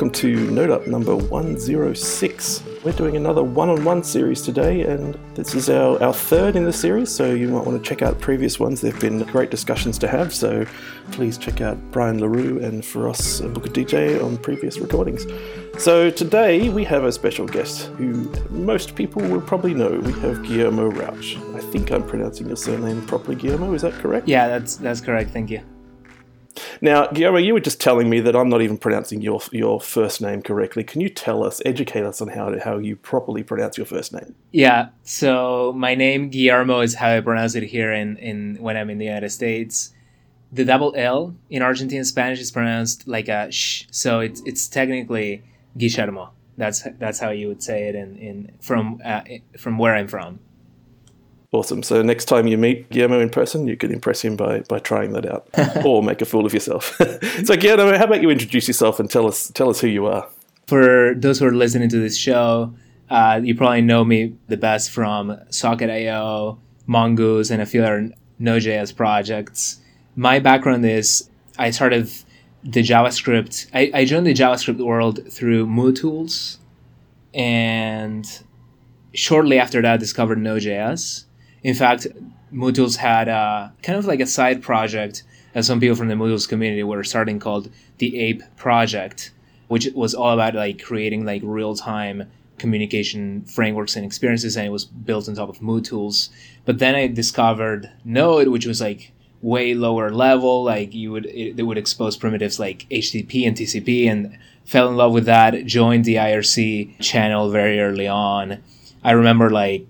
Welcome to Node Up number 106. We're doing another one on one series today, and this is our, our third in the series, so you might want to check out previous ones. They've been great discussions to have, so please check out Brian LeRoux and Feross Aboukhadijeh on previous recordings. So today we have a special guest who most people will probably know. We have Guillermo Rauch. I think I'm pronouncing your surname properly, Guillermo, is that correct? Yeah, that's, that's correct, thank you. Now, Guillermo, you were just telling me that I'm not even pronouncing your your first name correctly. Can you tell us, educate us on how how you properly pronounce your first name? Yeah. So my name Guillermo is how I pronounce it here in, in when I'm in the United States. The double L in Argentine Spanish is pronounced like a sh, so it's it's technically Guillermo. That's that's how you would say it in, in from uh, from where I'm from. Awesome. So next time you meet Guillermo in person, you can impress him by by trying that out, or make a fool of yourself. so Guillermo, how about you introduce yourself and tell us tell us who you are? For those who are listening to this show, uh, you probably know me the best from Socket.io, Mongoose, and a few other Node.js projects. My background is I started the JavaScript. I, I joined the JavaScript world through MooTools, and shortly after that, discovered Node.js in fact, MooTools had a, kind of like a side project that some people from the MooTools community were starting called the Ape Project, which was all about like creating like real time communication frameworks and experiences, and it was built on top of MooTools. But then I discovered Node, which was like way lower level. Like you would it, it would expose primitives like HTTP and TCP, and fell in love with that. Joined the IRC channel very early on. I remember like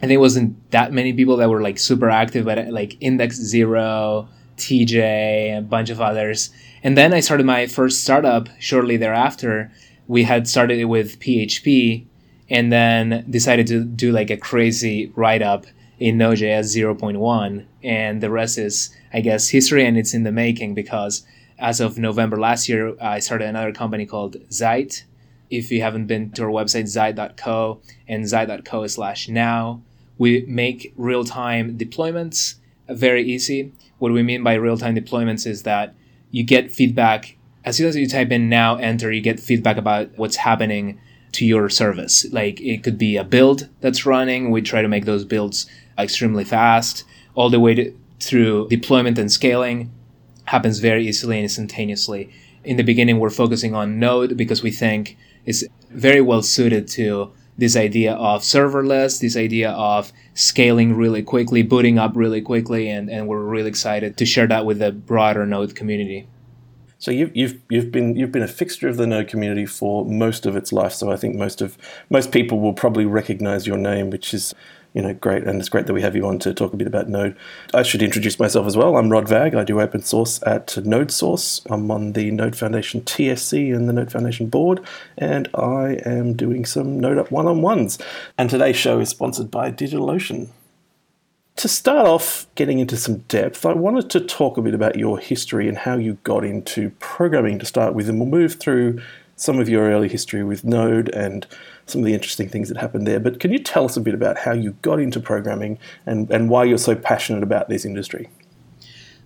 Think it wasn't that many people that were like super active, but like Index Zero, TJ, a bunch of others. And then I started my first startup shortly thereafter. We had started it with PHP and then decided to do like a crazy write up in Node.js 0.1. And the rest is, I guess, history and it's in the making because as of November last year, I started another company called Zeit. If you haven't been to our website, zeit.co and zeit.co slash now, we make real time deployments very easy. What we mean by real time deployments is that you get feedback as soon as you type in now enter, you get feedback about what's happening to your service. Like it could be a build that's running. We try to make those builds extremely fast, all the way to, through deployment and scaling happens very easily and instantaneously. In the beginning, we're focusing on Node because we think it's very well suited to this idea of serverless, this idea of scaling really quickly, booting up really quickly, and, and we're really excited to share that with the broader Node community. So you've, you've you've been you've been a fixture of the Node community for most of its life. So I think most of most people will probably recognize your name, which is you know, great. And it's great that we have you on to talk a bit about Node. I should introduce myself as well. I'm Rod Vagg. I do open source at NodeSource. I'm on the Node Foundation TSC and the Node Foundation board, and I am doing some Node Up one on ones. And today's show is sponsored by DigitalOcean. To start off getting into some depth, I wanted to talk a bit about your history and how you got into programming to start with, and we'll move through some of your early history with Node and some of the interesting things that happened there. But can you tell us a bit about how you got into programming and, and why you're so passionate about this industry?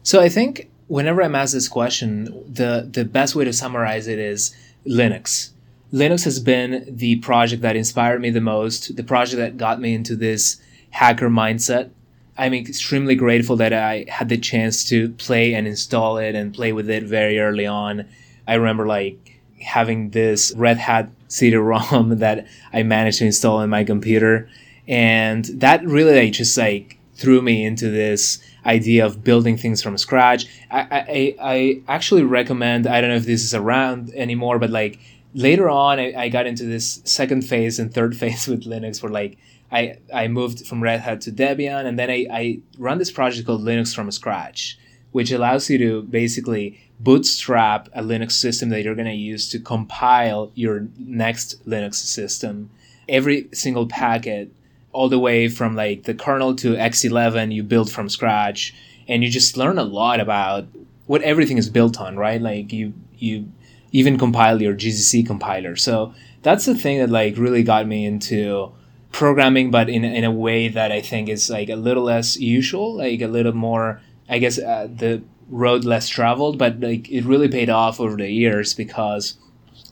So I think whenever I'm asked this question, the, the best way to summarize it is Linux. Linux has been the project that inspired me the most, the project that got me into this hacker mindset. I'm extremely grateful that I had the chance to play and install it and play with it very early on. I remember like having this Red Hat CD-ROM that I managed to install in my computer, and that really like, just like threw me into this idea of building things from scratch. I, I, I actually recommend. I don't know if this is around anymore, but like later on, I, I got into this second phase and third phase with Linux, where like I, I moved from Red Hat to Debian, and then I, I run this project called Linux from scratch, which allows you to basically bootstrap a Linux system that you're going to use to compile your next Linux system. Every single packet, all the way from like the kernel to X11, you build from scratch, and you just learn a lot about what everything is built on, right? Like you you even compile your GCC compiler. So that's the thing that like really got me into programming, but in in a way that I think is like a little less usual, like a little more. I guess uh, the road less traveled, but like it really paid off over the years because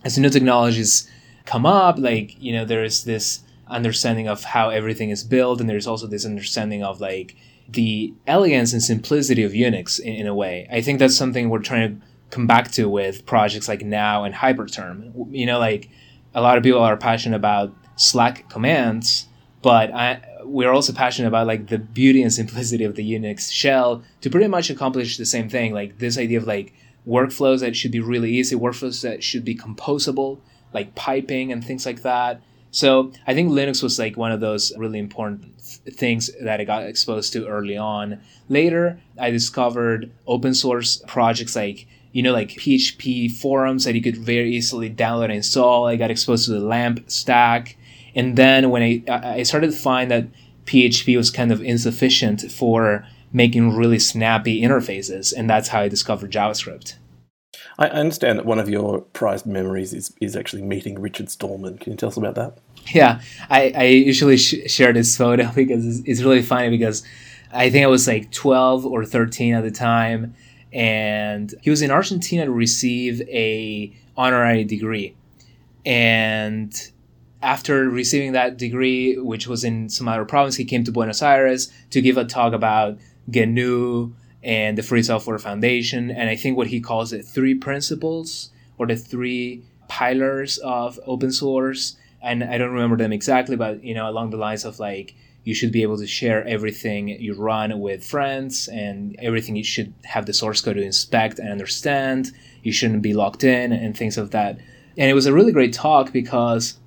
as new technologies come up, like, you know, there's this understanding of how everything is built, and there's also this understanding of like the elegance and simplicity of Unix in, in a way. I think that's something we're trying to come back to with projects like Now and Hyperterm. You know, like a lot of people are passionate about Slack commands, but I, we're also passionate about like the beauty and simplicity of the Unix shell to pretty much accomplish the same thing. Like this idea of like workflows that should be really easy, workflows that should be composable, like piping and things like that. So I think Linux was like one of those really important th- things that I got exposed to early on. Later, I discovered open source projects like you know like PHP forums that you could very easily download and install. I got exposed to the LAMP stack, and then when I I started to find that PHP was kind of insufficient for making really snappy interfaces, and that's how I discovered JavaScript. I understand that one of your prized memories is, is actually meeting Richard Stallman. Can you tell us about that? Yeah, I, I usually sh- share this photo because it's, it's really funny because I think I was like 12 or 13 at the time, and he was in Argentina to receive a honorary degree. And after receiving that degree, which was in some other province, he came to Buenos Aires to give a talk about GNU and the Free Software Foundation. And I think what he calls it three principles or the three pillars of open source. And I don't remember them exactly, but you know, along the lines of like you should be able to share everything you run with friends and everything you should have the source code to inspect and understand. You shouldn't be locked in and things of that. And it was a really great talk because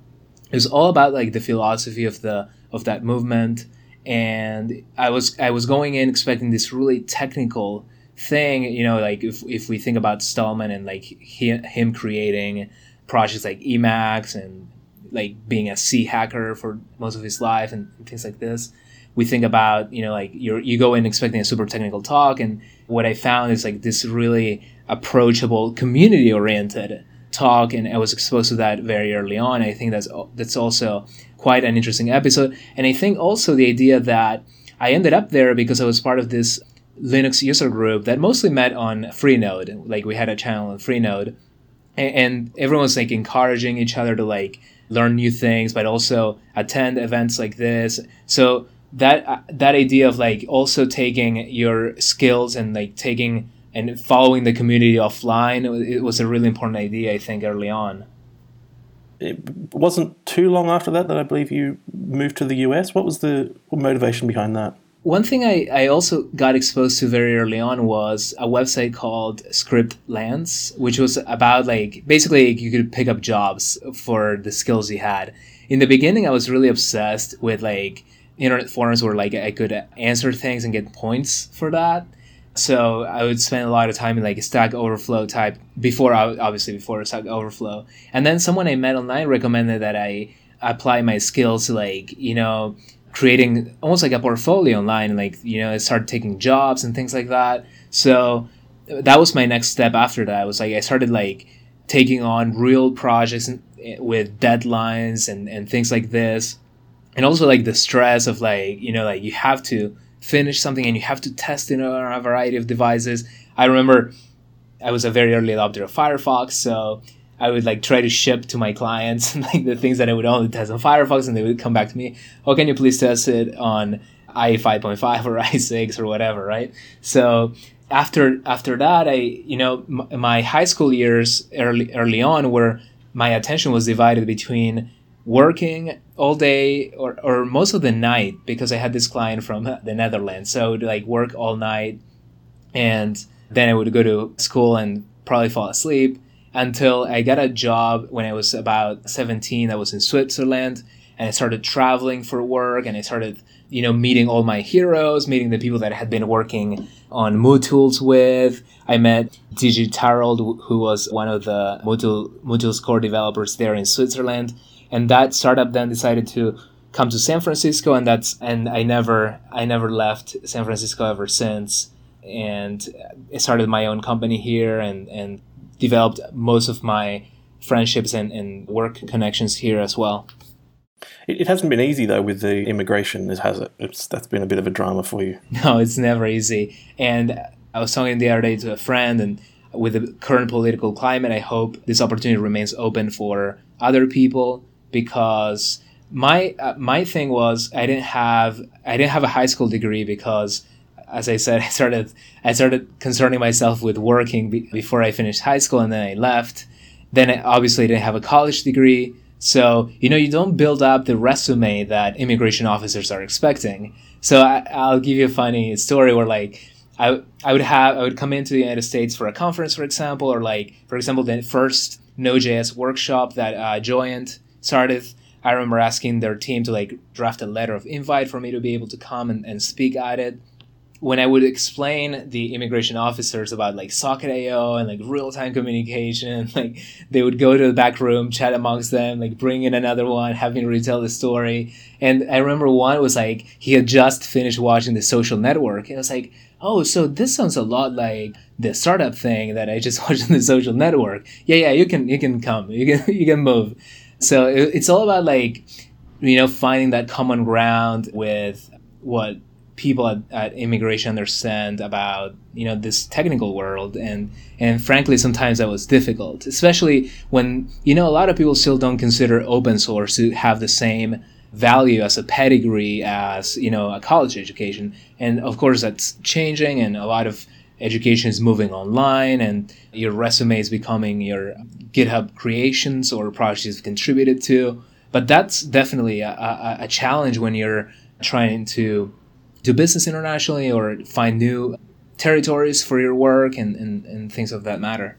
it was all about like the philosophy of the of that movement. And I was I was going in expecting this really technical thing, you know, like if, if we think about Stallman and like he, him creating projects like Emacs and like being a C hacker for most of his life and things like this, we think about you know like you you go in expecting a super technical talk, and what I found is like this really approachable, community oriented talk, and I was exposed to that very early on. I think that's that's also quite an interesting episode. And I think also the idea that I ended up there because I was part of this Linux user group that mostly met on Freenode. Like we had a channel on Freenode, and, everyone was like encouraging each other to like learn new things, but also attend events like this. So that uh, that idea of like also taking your skills and like taking and following the community offline it was a really important idea i think early on it wasn't too long after that that I believe you moved to the US. What was the motivation behind that? One thing I, I also got exposed to very early on was a website called Scriptlance, which was about like basically you could pick up jobs for the skills you had. In the beginning, I was really obsessed with like internet forums where like I could answer things and get points for that. So I would spend a lot of time in like Stack Overflow type before, obviously before Stack Overflow. And then someone I met online recommended that I apply my skills to like you know creating almost like a portfolio online, like you know start taking jobs and things like that. So that was my next step after that. I was like I started like taking on real projects eh, with deadlines and and things like this, and also like the stress of like you know like you have to finish something and you have to test it on a variety of devices. I remember I was a very early adopter of Firefox, so I would like try to ship to my clients like the things that I would only test on Firefox, and they would come back to me. Oh, can you please test it on IE 5.5 or IE 6 or whatever, right? So after after that, I you know m- my high school years early early on where my attention was divided between working all day or, or most of the night because I had this client from the Netherlands. So I would like work all night and then I would go to school and probably fall asleep until I got a job when I was about 17. I was in Switzerland and I started traveling for work and I started, you know, meeting all my heroes, meeting the people that I had been working on MooTools with. I met DJ Tarold, who was one of the MooTools, MooTools core developers there in Switzerland and that startup then decided to come to San Francisco, and that's and I never I never left San Francisco ever since, and I started my own company here and and developed most of my friendships and, and work connections here as well. It, it hasn't been easy though with the immigration, has it? It's that's been a bit of a drama for you. No, it's never easy. And I was talking the other day to a friend, and with the current political climate, I hope this opportunity remains open for other people because my uh, my thing was I didn't have I didn't have a high school degree because as I said I started I started concerning myself with working be- before I finished high school and then I left. Then I obviously didn't have a college degree. So, you know, you don't build up the resume that immigration officers are expecting. So I, will give you a funny story where like I, I would have I would come into the United States for a conference, for example, or like for example the first Node.js workshop that uh, Joyent started. I remember asking their team to like draft a letter of invite for me to be able to come and, and speak at it when I would explain the immigration officers about like Socket.io and like real time communication, like they would go to the back room, chat amongst them, like bring in another one, have me retell the story. And I remember one was like he had just finished watching the social network. And I was like, oh, so this sounds a lot like the startup thing that I just watched on the social network. Yeah, yeah, you can you can come, you can you can move. So it, it's all about like you know finding that common ground with what people at, at, immigration understand about you know this technical world. And and frankly sometimes that was difficult especially when you know a lot of people still don't consider open source to have the same value as a pedigree as you know a college education. And of course that's changing and a lot of education is moving online and your resume is becoming your github creations or projects you've contributed to but that's definitely a, a, a challenge when you're trying to do business internationally or find new territories for your work and, and, and things of that matter.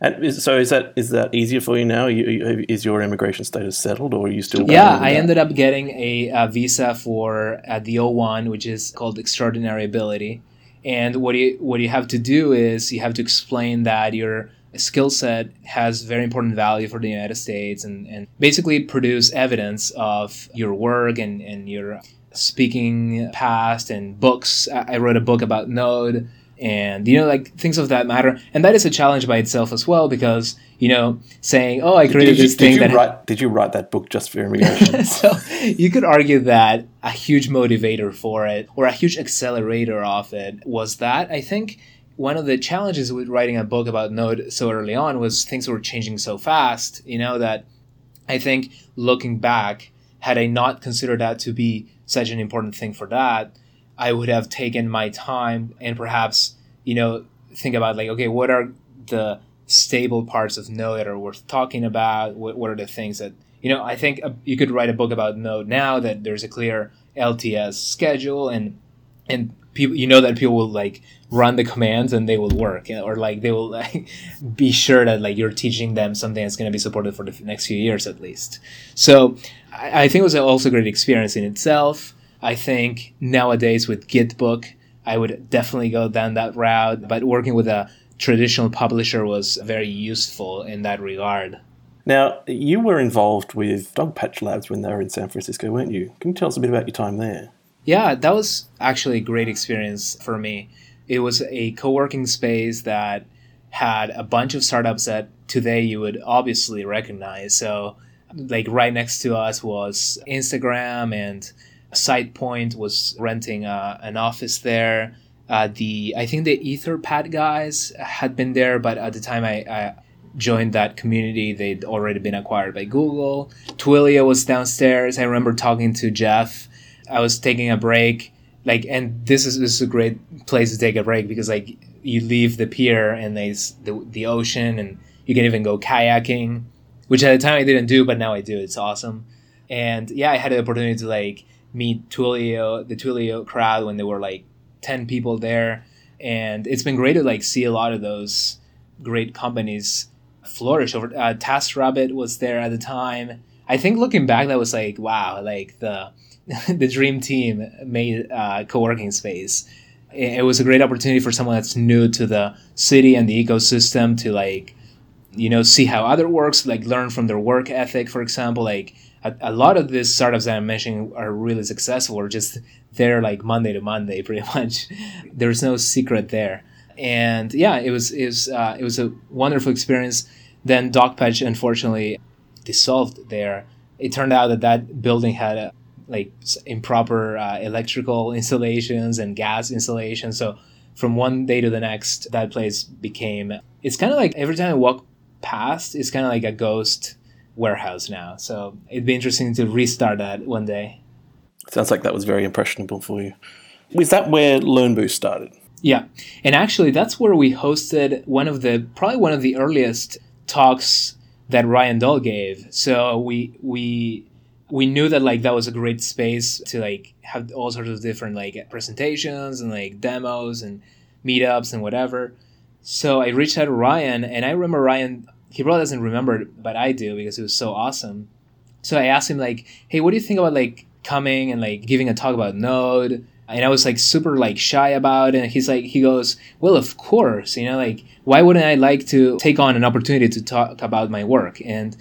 And is, so is that is that easier for you now? You, is your immigration status settled, or are you still? Yeah, I ended up getting a, a visa for uh, the O1, which is called Extraordinary Ability. And what you what you have to do is you have to explain that your skill set has very important value for the United States, and, and basically produce evidence of your work and, and your speaking past and books. I wrote a book about Node and you know like things of that matter. And that is a challenge by itself as well because you know saying oh i created did you, this thing did that write, did you write that book just for immigration so you could argue that a huge motivator for it or a huge accelerator of it was that i think. One of the challenges with writing a book about node so early on was things were changing so fast you know that i think looking back had i not considered that to be such an important thing for that, I would have taken my time and perhaps, you know, think about like, okay, what are the stable parts of Node that are worth talking about? What, what are the things that, you know, I think you could write a book about Node now that there's a clear LTS schedule and, and people, you know, that people will like run the commands and they will work or like they will like be sure that like you're teaching them something that's going to be supported for the next few years at least. So I, I think it was also a great experience in itself. I think nowadays with Gitbook, I would definitely go down that route. But working with a traditional publisher was very useful in that regard. Now, you were involved with Dogpatch Labs when they were in San Francisco, weren't you? Can you tell us a bit about your time there? Yeah, that was actually a great experience for me. It was a co working space that had a bunch of startups that today you would obviously recognize. So like right next to us was Instagram and SidePoint was renting uh, an office there. Uh, the I think the Etherpad guys had been there, but at the time I, I joined that community, they'd already been acquired by Google. Twilio was downstairs. I remember talking to Jeff. I was taking a break, like, and this is this is a great place to take a break because like you leave the pier and there's the the ocean and you can even go kayaking which at the time I didn't do, but now I do. It's awesome. And yeah, I had the opportunity to like meet Twilio, the Twilio crowd when there were like 10 people there. And it's been great to like see a lot of those great companies flourish over uh, TaskRabbit was there at the time. I think looking back, that was like, wow, like the, the dream team made uh, co-working space. It was a great opportunity for someone that's new to the city and the ecosystem to like you know see how other works like learn from their work ethic for example like a, a lot of these startups that i'm mentioning are really successful or just they're like monday to monday pretty much. There's no secret there. And yeah it was it was uh, it was a wonderful experience. Then dogpatch unfortunately dissolved there. It turned out that that building had a, like improper uh, electrical installations and gas installations. So from one day to the next, that place became. It's kind of like every time I walk past, it's kind of like a ghost warehouse now. So it'd be interesting to restart that one day. Sounds like that was very impressionable for you. Was that where LearnBoost started? Yeah. And actually, that's where we hosted one of the, probably one of the earliest talks that Ryan Dahl gave. So we, we, we knew that like that was a great space to like have all sorts of different like presentations and like demos and meetups and whatever. So I reached out to Ryan and I remember Ryan he probably doesn't remember but I do because it was so awesome. So I asked him like, "Hey, what do you think about like coming and like giving a talk about Node?" And I was like super like shy about it. And he's like, he goes, "Well, of course, you know, like why wouldn't I like to take on an opportunity to talk about my work?" And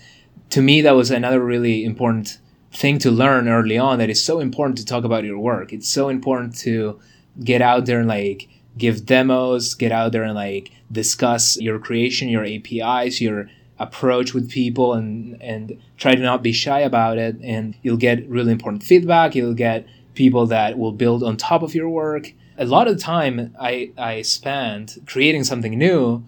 to me, that was another really important thing to learn early on. That is so important to talk about your work. It's so important to get out there and like give demos, get out there and like discuss your creation, your APIs, your approach with people and and try to not be shy about it. And you'll get really important feedback. You'll get people that will build on top of your work. A lot of the time i i spend creating something new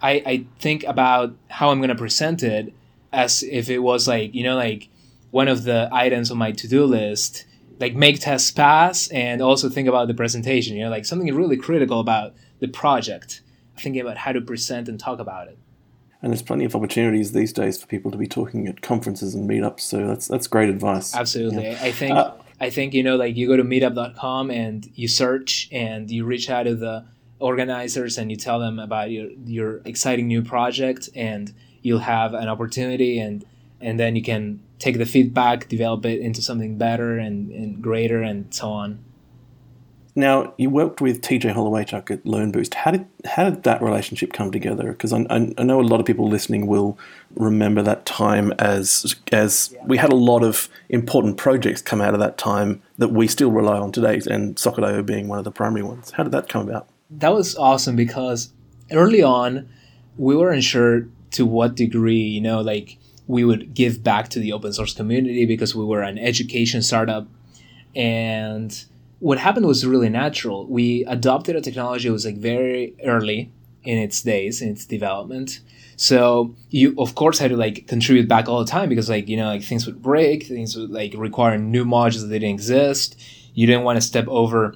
i i think about how i'm going to present it as if it was like you know like one of the items on my to-do list like make tests pass and also think about the presentation you know like something really critical about the project thinking about how to present and talk about it. And there's plenty of opportunities these days for people to be talking at conferences and meetups so that's that's great advice. Absolutely. Yeah. i think uh, i think you know like you go to meetup.com and you search and you reach out to the organizers and you tell them about your your exciting new project and you'll have an opportunity and and then you can take the feedback, develop it into something better and, and greater, and so on. Now, you worked with TJ Holowaychuk at LearnBoost. How did how did that relationship come together? Because I, I, know a lot of people listening will remember that time as as we had a lot of important projects come out of that time that we still rely on today, and Socket.io being one of the primary ones. How did that come about? That was awesome because early on, we weren't sure to what degree, you know, like we would give back to the open source community because we were an education startup. And what happened was really natural. We adopted a technology that was like very early in its days, in its development. So you of course had to like contribute back all the time because like, you know, like things would break, things would like require new modules that didn't exist. You didn't want to step over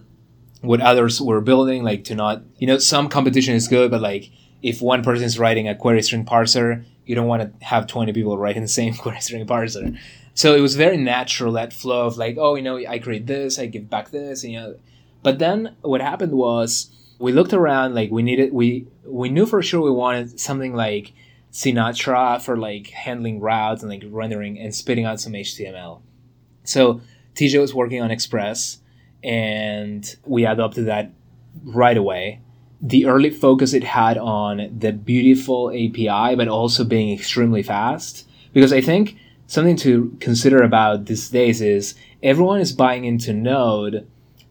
what others were building, like to not you know, some competition is good, but like if one person is writing a query string parser you don't want to have 20 people writing the same query string parser. So it was very natural that flow of like, oh, you know, I create this, I give back this, you know. But then what happened was we looked around, like we needed, we we knew for sure we wanted something like Sinatra for like handling routes and like rendering and spitting out some HTML. So TJ was working on Express, and we adopted that right away the early focus it had on the beautiful API, but also being extremely fast. Because I think something to consider about these days is everyone is buying into Node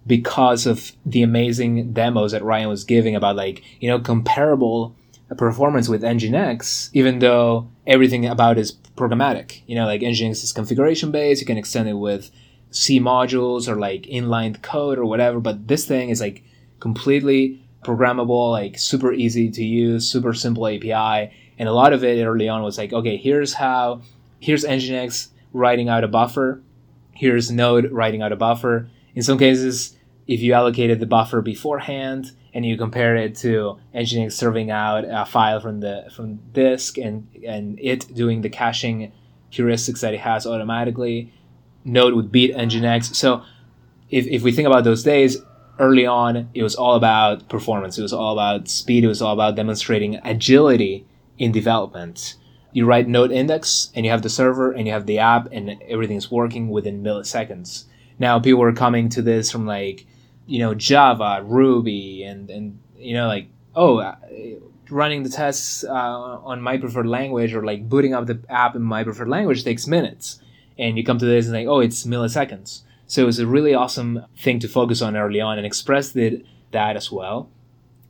because of the amazing demos that Ryan was giving about like, you know, comparable performance with Nginx, even though everything about is programmatic. You know, like Nginx is configuration based, you can extend it with C modules or like inline code or whatever, but this thing is like completely programmable, like super easy to use, super simple API. And a lot of it early on was like, okay, here's how, here's Nginx writing out a buffer, here's Node writing out a buffer. In some cases, if you allocated the buffer beforehand and you compare it to Nginx serving out a file from the from disk and and it doing the caching heuristics that it has automatically, Node would beat Nginx. So if, if we think about those days, early on, it was all about performance. It was all about speed. It was all about demonstrating agility in development. You write node index and you have the server and you have the app and everything's working within milliseconds. Now people are coming to this from like, you know, Java, Ruby, and, and you know, like, oh, uh, running the tests uh, on my preferred language or like booting up the app in my preferred language takes minutes. And you come to this and like, oh, it's milliseconds. So it was a really awesome thing to focus on early on, and Express did that as well.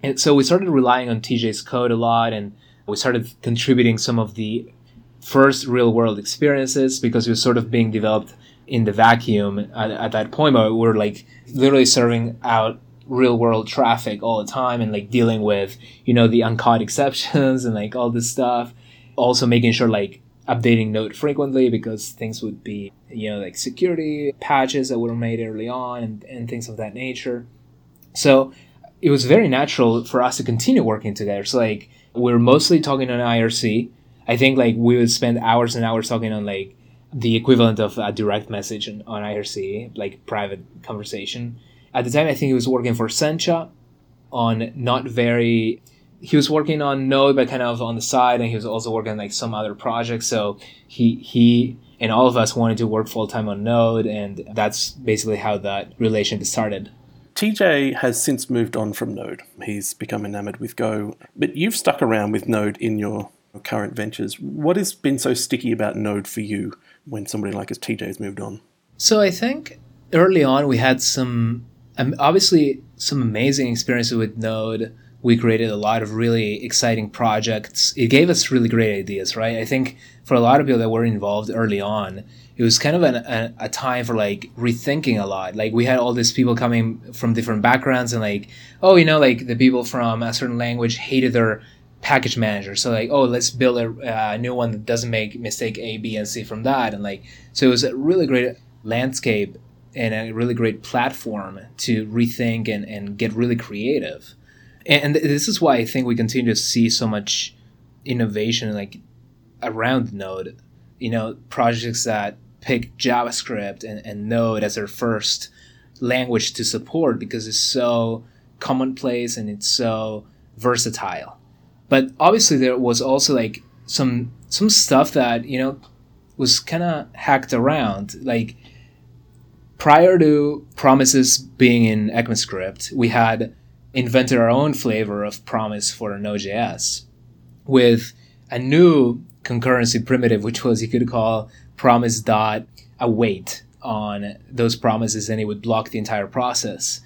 And so we started relying on TJ's code a lot, and we started contributing some of the first real world experiences because it was sort of being developed in the vacuum at, at that point. But we were like literally serving out real world traffic all the time and like dealing with you know the uncaught exceptions and like all this stuff also making sure like updating node frequently because things would be you know like security patches that were made early on and, and things of that nature. So it was very natural for us to continue working together. So like we are mostly talking on irc i think like we would spend hours and hours talking on like the equivalent of a direct message on, on irc like private conversation. At the time, I think he was working for Sencha on not very. He was working on Node, but kind of on the side, and he was also working on like some other projects. So he he and all of us wanted to work full time on Node, and that's basically how that relationship started. TJ has since moved on from Node. He's become enamored with Go, but you've stuck around with Node in your current ventures. What has been so sticky about Node for you when somebody like as TJ has moved on? So I think early on we had some um, obviously some amazing experiences with Node. We created a lot of really exciting projects. It gave us really great ideas, right? I think for a lot of people that were involved early on, it was kind of an, a, a time for like rethinking a lot. Like we had all these people coming from different backgrounds and like, oh, you know, like the people from a certain language hated their package manager. So like, oh, let's build a uh, new one that doesn't make mistake A, B, and C from that. And like, so it was a really great landscape and a really great platform to rethink and, and get really creative. And this is why I think we continue to see so much innovation like around Node. You know, projects that pick JavaScript and, and Node as their first language to support because it's so commonplace and it's so versatile. But obviously there was also like some some stuff that, you know, was kind of hacked around. Like prior to promises being in ECMAScript, we had invented our own flavor of promise for Node.js with a new concurrency primitive, which was you could call promise dot await on those promises, and it would block the entire process.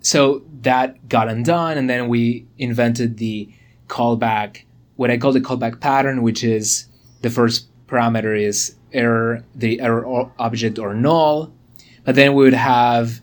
So that got undone, and then we invented the callback, what I call the callback pattern, which is the first parameter is error, the error object or null, but then we would have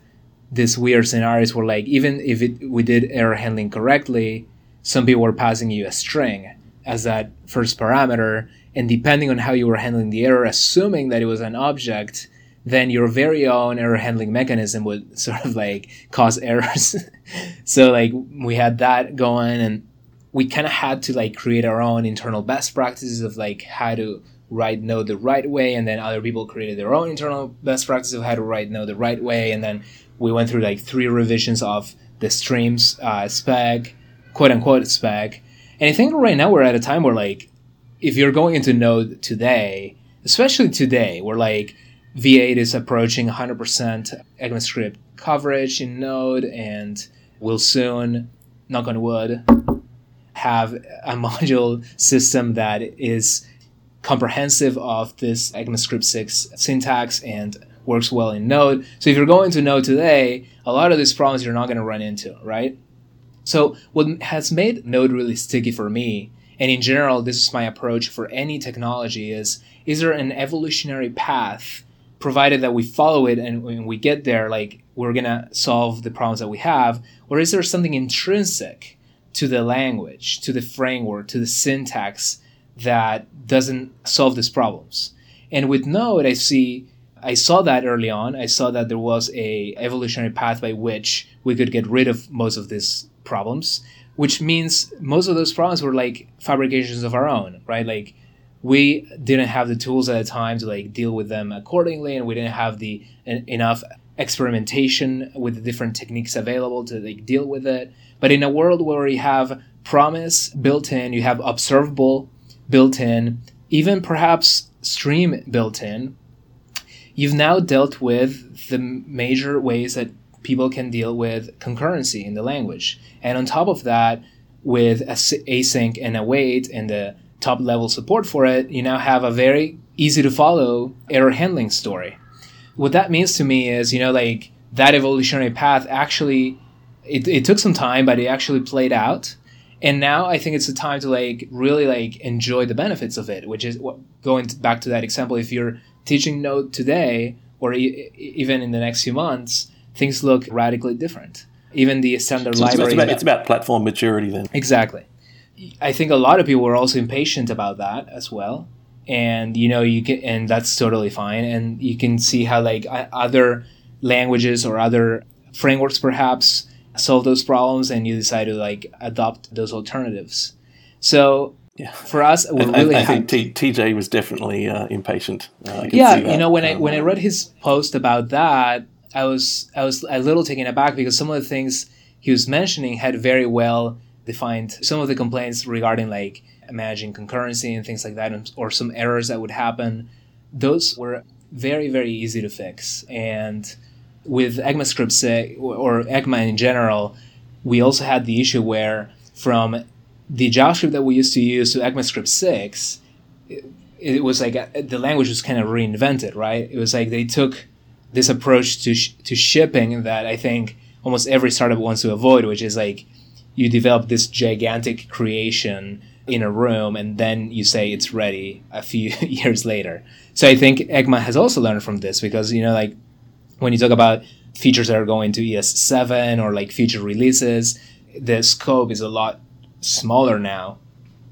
this weird scenarios where like even if it, we did error handling correctly, some people were passing you a string as that first parameter, and depending on how you were handling the error, assuming that it was an object, then your very own error handling mechanism would sort of like cause errors. so like we had that going and we kind of had to like create our own internal best practices of like how to write Node the right way, and then other people created their own internal best practices of how to write Node the right way, and then we went through like three revisions of the streams uh, spec, quote unquote spec, and I think right now we're at a time where like if you're going into Node today, especially today, where like V8 is approaching 100% ECMAScript coverage in Node, and will soon, knock on wood, have a module system that is comprehensive of this ECMAScript 6 syntax and works well in Node. So if you're going to Node today, a lot of these problems you're not going to run into, right? So what has made Node really sticky for me, and in general, this is my approach for any technology, is is there an evolutionary path, provided that we follow it and when we get there, like we're gonna solve the problems that we have, or is there something intrinsic to the language, to the framework, to the syntax that doesn't solve these problems. And with Node, I see I saw that early on. I saw that there was a evolutionary path by which we could get rid of most of these problems, which means most of those problems were like fabrications of our own, right? Like we didn't have the tools at the time to like deal with them accordingly, and we didn't have the enough experimentation with the different techniques available to like deal with it. But in a world where you have promise built in, you have observable built in, even perhaps stream built in, you've now dealt with the major ways that people can deal with concurrency in the language. And on top of that, with async and await and the top level support for it, you now have a very easy to follow error handling story. What that means to me is, you know, like that evolutionary path actually, it, it took some time, but it actually played out and now i think it's the time to like really like enjoy the benefits of it which is what, going back to that example if you're teaching node today or e- even in the next few months things look radically different even the standard So it's, library. about, it's about platform maturity then. Exactly. I think a lot of people were also impatient about that as well. And you know, you can and that's totally fine and you can see how like other languages or other frameworks perhaps solve those problems and you decide to like adopt those alternatives. So Yeah. for us we're And I, really I happy. think T, TJ was definitely uh, impatient. Uh, yeah you know when i Um, when i read his post about that i was i was a little taken aback because some of the things he was mentioning had very well defined some of the complaints regarding like managing concurrency and things like that or some errors that would happen those were very very easy to fix and with ECMAScript or ECMA in general we also had the issue where from the JavaScript that we used to use to ECMAScript 6 it was like uh the language was kind of reinvented, right? It was like they took this approach to sh- to shipping that I think almost every startup wants to avoid, which is like you develop this gigantic creation in a room and then you say it's ready a few years later. So I think ECMA has also learned from this because you know like when you talk about features that are going to ES7 or like future releases, the scope is a lot smaller now,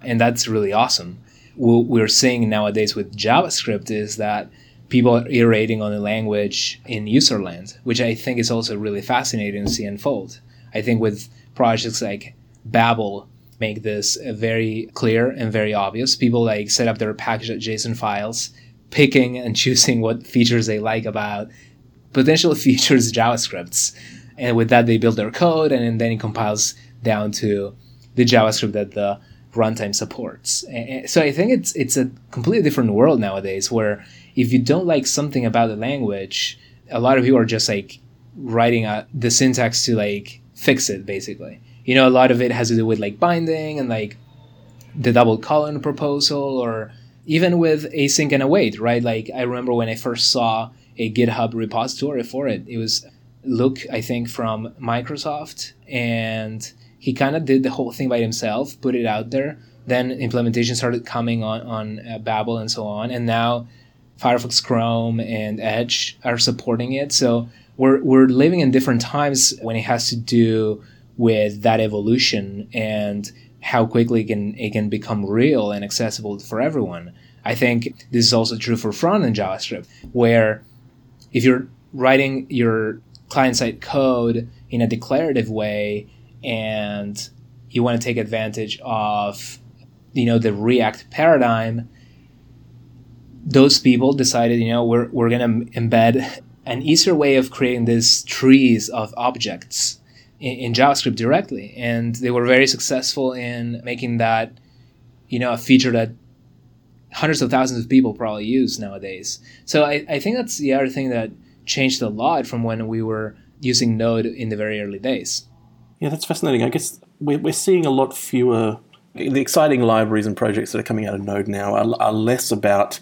and that's really awesome what we're seeing nowadays with JavaScript is that people are iterating on the language in userland, which I think is also really fascinating to see unfold. I think with projects like Babel make this very clear and very obvious. People like set up their package.json files, picking and choosing what features they like about potential features JavaScripts. And with that, they build their code, and then it compiles down to the JavaScript that the runtime supports. And- so I think it's it's a completely different world nowadays where if you don't like something about the language, a lot of people are just like writing out the syntax to like fix it basically. You know, a lot of it has to do with like binding and like the double colon proposal or even with async and await, right? Like I remember when I first saw a GitHub repository for it, it was Luke, I think, from Microsoft, and he kind of did the whole thing by himself, put it out there. Then implementation started coming on on uh, Babel and so on, and now Firefox, Chrome, and Edge are supporting it. So we're we're living in different times when it has to do with that evolution and how quickly it can it can become real and accessible for everyone. I think this is also true for front end JavaScript, where if you're writing your client side code in a declarative way and you want to take advantage of you know the React paradigm, those people decided, you know, we're, we're going to embed an easier way of creating these trees of objects in, in, JavaScript directly. And they were very successful in making that, you know, a feature that hundreds of thousands of people probably use nowadays. So I, I think that's the other thing that changed a lot from when we were using Node in the very early days. Yeah, that's fascinating. I guess we're, we're seeing a lot fewer. The exciting libraries and projects that are coming out of Node now are, are less about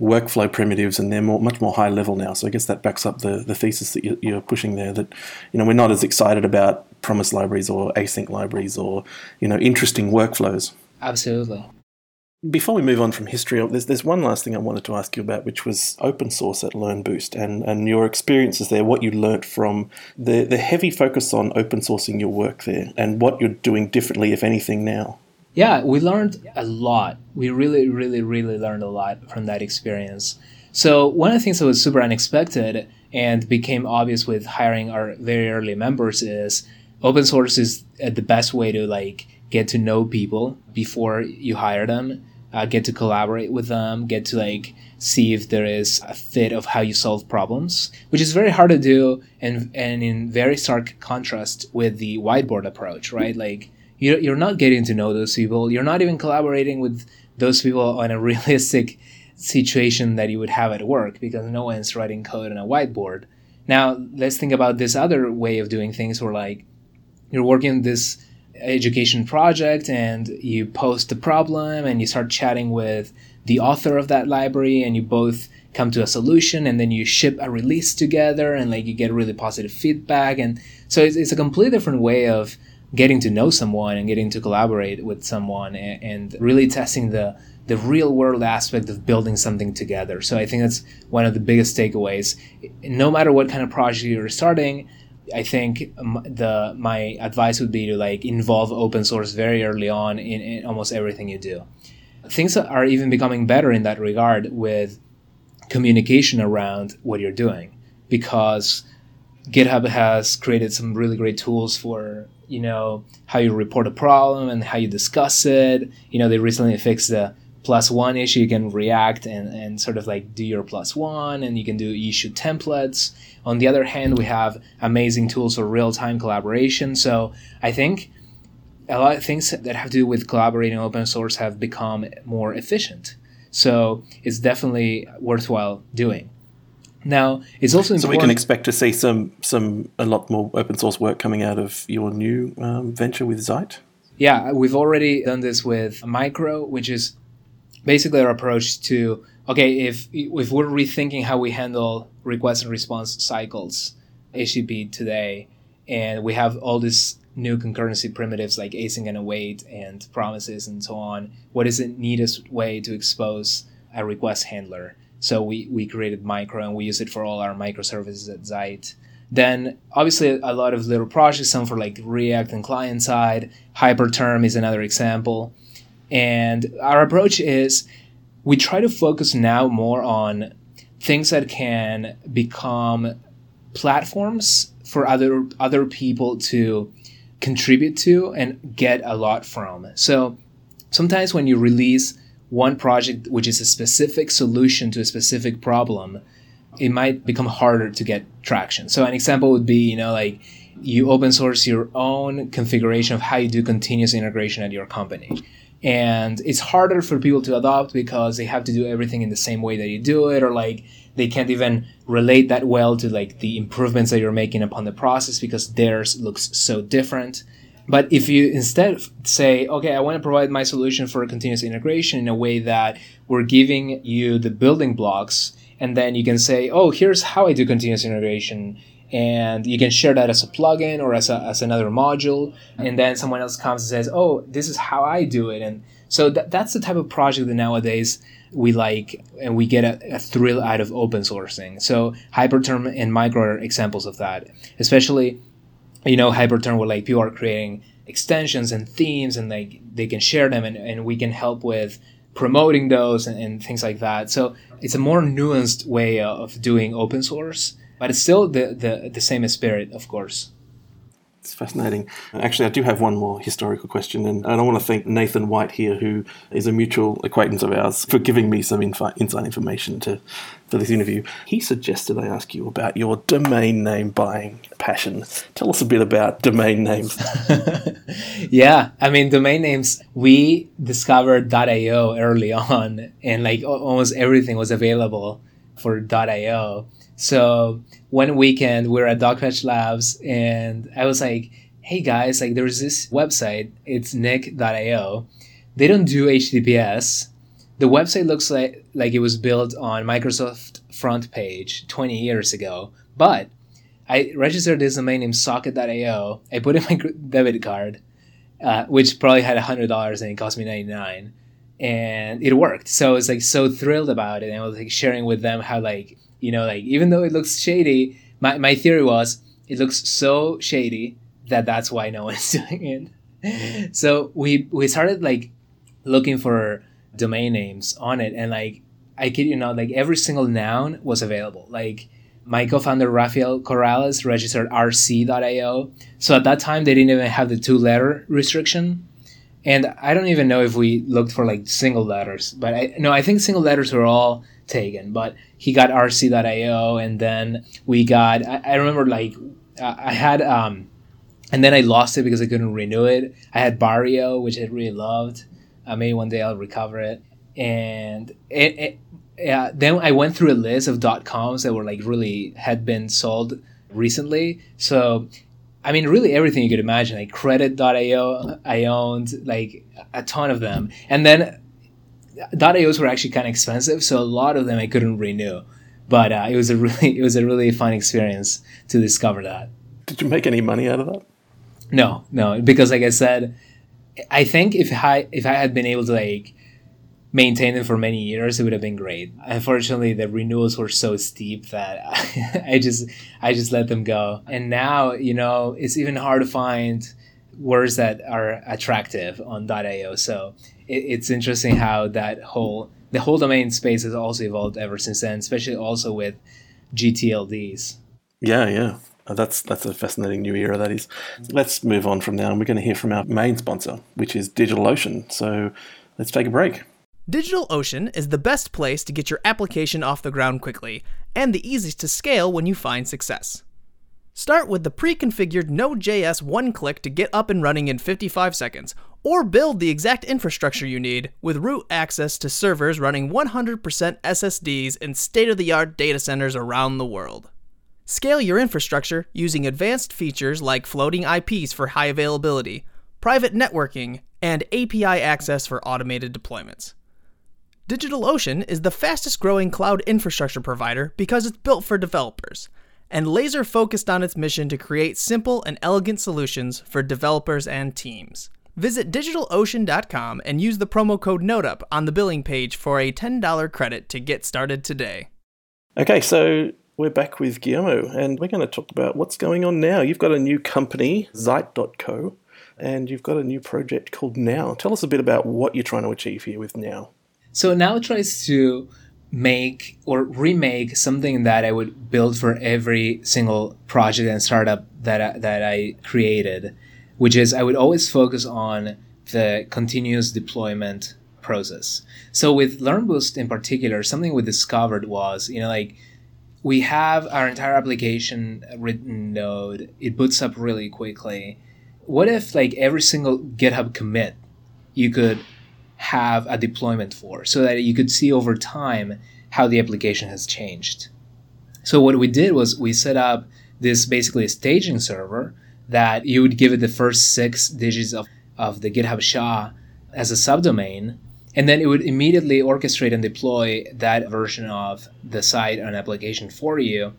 workflow primitives and they're more, much more high level now. So I guess that backs up the, the thesis that you're pushing there that, you know, we're not as excited about promise libraries or async libraries or, you know, interesting workflows. Absolutely. Before we move on from history, there's, there's one last thing I wanted to ask you about, which was open source at LearnBoost and, and your experiences there, what you learnt from the, the heavy focus on open sourcing your work there and what you're doing differently, if anything, now. Yeah, we learned a lot. We really, really, really learned a lot from that experience. So, one of the things that was super unexpected and became obvious with hiring our very early members is open source is the best way to like get to know people before you hire them, uh, get to collaborate with them, get to like see if there is a fit of how you solve problems, which is very hard to do and and in very stark contrast with the whiteboard approach, right? Like you're, you're not getting to know those people. You're not even collaborating with those people on a realistic situation that you would have at work because no one's writing code on a whiteboard. Now, let's think about this other way of doing things where, like, you're working this education project and you post the problem and you start chatting with the author of that library and you both come to a solution and then you ship a release together and like you get really positive feedback and so it's, it's a completely different way of getting to know someone and getting to collaborate with someone and, and, really testing the the real world aspect of building something together. So I think that's one of the biggest takeaways. No matter what kind of project you're starting, I think the my advice would be to like involve open source very early on in, in almost everything you do. Things are even becoming better in that regard with communication around what you're doing because GitHub has created some really great tools for you know how you report a problem and how you discuss it. You know they recently fixed the plus one issue. You can react and, and sort of like do your plus one, and you can do issue templates. On the other hand, we have amazing tools for real time collaboration. So I think a lot of things that have to do with collaborating open source have become more efficient. So it's definitely worthwhile doing. Now, it's also important. So we can expect to see some some a lot more open source work coming out of your new um, venture with Zeit. Yeah, we've already done this with Micro, which is basically our approach to okay, if if we're rethinking how we handle request and response cycles, HTTP today, and we have all these new concurrency primitives like async and await and promises and so on, what is the neatest way to expose a request handler? So we, we created micro and we use it for all our microservices at Zeit. Then obviously a lot of little projects, some for like React and client side. Hyperterm is another example. And our approach is we try to focus now more on things that can become platforms for other other people to contribute to and get a lot from. So sometimes when you release one project which is a specific solution to a specific problem, it might become harder to get traction. So an example would be, you know, like you open source your own configuration of how you do continuous integration at your company. And it's harder for people to adopt because they have to do everything in the same way that you do it, or like they can't even relate that well to like the improvements that you're making upon the process because theirs looks so different. But if you instead say, okay, I want to provide my solution for continuous integration in a way that we're giving you the building blocks, and then you can say, oh, here's how I do continuous integration. And you can share that as a plugin or as, a, as another module. And mm-hmm. then someone else comes and says, oh, this is how I do it. And so that, that's the type of project that nowadays we like and we get a, a, thrill out of open sourcing. So Hyperterm and Micro are examples of that, especially you know hyperterm where like people are creating extensions and themes and like they can share them and, and we can help with promoting those and, and things like that so it's a more nuanced way of doing open source but it's still the, the, the same spirit of course it's fascinating. Actually, I do have one more historical question, and I want to thank Nathan White here, who is a mutual acquaintance of ours, for giving me some infi- inside information to for this interview. He suggested I ask you about your domain name buying passion. Tell us a bit about domain names. yeah, I mean, domain names. We discovered .io early on, and like almost everything was available for .io. So one weekend we are at Dogpatch Labs and I was like, hey guys, like there's this website, it's nic.io. They don't do HTTPS. The website looks like like it was built on Microsoft front page 20 years ago, but I registered this domain name socket.io. I put in my debit card, uh, which probably had $100 and it cost me 99 and it worked. So I was like so thrilled about it. And I was like sharing with them how like you know, like even though it looks shady, my, my theory was it looks so shady that that's why no one's doing it. So we we started like looking for domain names on it, and like I kid you not, like every single noun was available. Like my co-founder Rafael Corrales registered rc.io. So at that time they didn't even have the two letter restriction. And I don't even know if we looked for like single letters, but I no, I think single letters were all taken. But he got rc.io, and then we got. I, I remember like I had, um, and then I lost it because I couldn't renew it. I had Barrio, which I really loved. Uh, maybe one day I'll recover it. And it, it yeah, then I went through a list of dot coms that were like really had been sold recently. So I mean, really everything you could imagine, like credit.io, I owned like a ton of them. And then .ios were actually kind of expensive, so a lot of them I couldn't renew. But uh, it was a really it was a really fun experience to discover that. Did you make any money out of that? No, no, because like I said, I think if I if I had been able to like maintain it for many years, it would have been great. Unfortunately, the renewals were so steep that I just I just let them go. And now, you know, it's even hard to find words that are attractive on .io. So it, it's interesting how that whole the whole domain space has also evolved ever since then, especially also with GTLDs. Yeah, yeah. Uh, that's that's a fascinating new era that is. Let's move on from now and we're going to hear from our main sponsor, which is DigitalOcean. So let's take a break. DigitalOcean is the best place to get your application off the ground quickly and the easiest to scale when you find success. Start with the pre-configured Node.js one-click to get up and running in 55 seconds, or build the exact infrastructure you need with root access to servers running 100% SSDs in state-of-the-art data centers around the world. Scale your infrastructure using advanced features like floating IPs for high availability, private networking, and API access for automated deployments. DigitalOcean is the fastest growing cloud infrastructure provider because it's built for developers and laser focused on its mission to create simple and elegant solutions for developers and teams. Visit digitalocean.com and use the promo code NODEUP on the billing page for a $10 credit to get started today. Okay, so we're back with Guillermo and we're going to talk about what's going on now. You've got a new company, Zeit.co, and you've got a new project called Now. Tell us a bit about what you're trying to achieve here with Now. So Now tries to make or remake something that I would build for every single project and startup that I, that I created, which is I would always focus on the continuous deployment process. So with LearnBoost in particular, something we discovered was, you know, like we have our entire application written node, it boots up really quickly. What if like every single GitHub commit you could have a deployment for so that you could see over time how the application has changed. So what we did was we set up this basically a staging server that you would give it the first six digits of, of the GitHub SHA as a subdomain, and then it would immediately orchestrate and deploy that version of the site and application for you.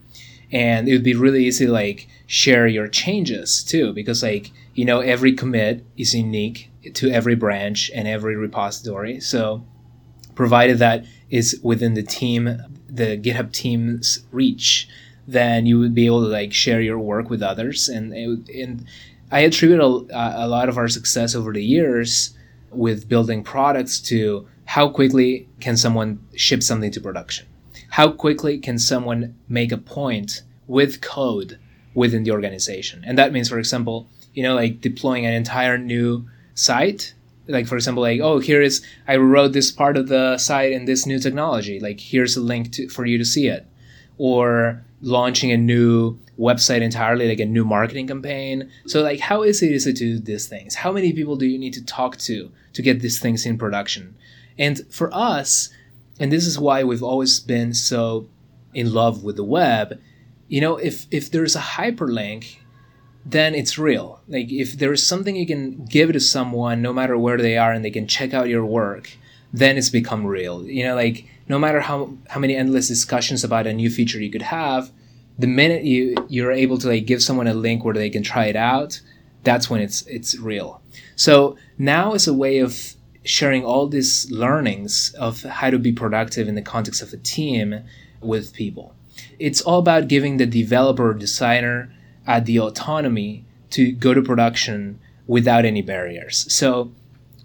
And it would be really easy to like share your changes too, because like, you know, every commit is unique to every branch and every repository. So, provided that is within the team, the GitHub team's reach, then you would be able to like share your work with others. And it, and I attribute a, a lot of our success over the years with building products to how quickly can someone ship something to production? How quickly can someone make a point with code within the organization? And that means, for example, you know, like deploying an entire new site. Like for example like oh here is i wrote this part of the site in this new technology. Like here's a link to, for you to see it. Or launching a new website entirely like a new marketing campaign. So like how easy is it to do these things? How many people do you need to talk to to get these things in production? And for us and this is why we've always been so in love with the web you know if if there's a hyperlink then it's real. Like if there is something you can give to someone, no matter where they are, and they can check out your work, then it's become real. You know, like no matter how how many endless discussions about a new feature you could have, the minute you you're able to like give someone a link where they can try it out, that's when it's it's real. So now is a way of sharing all these learnings of how to be productive in the context of a team with people. It's all about giving the developer or designer at the autonomy to go to production without any barriers. So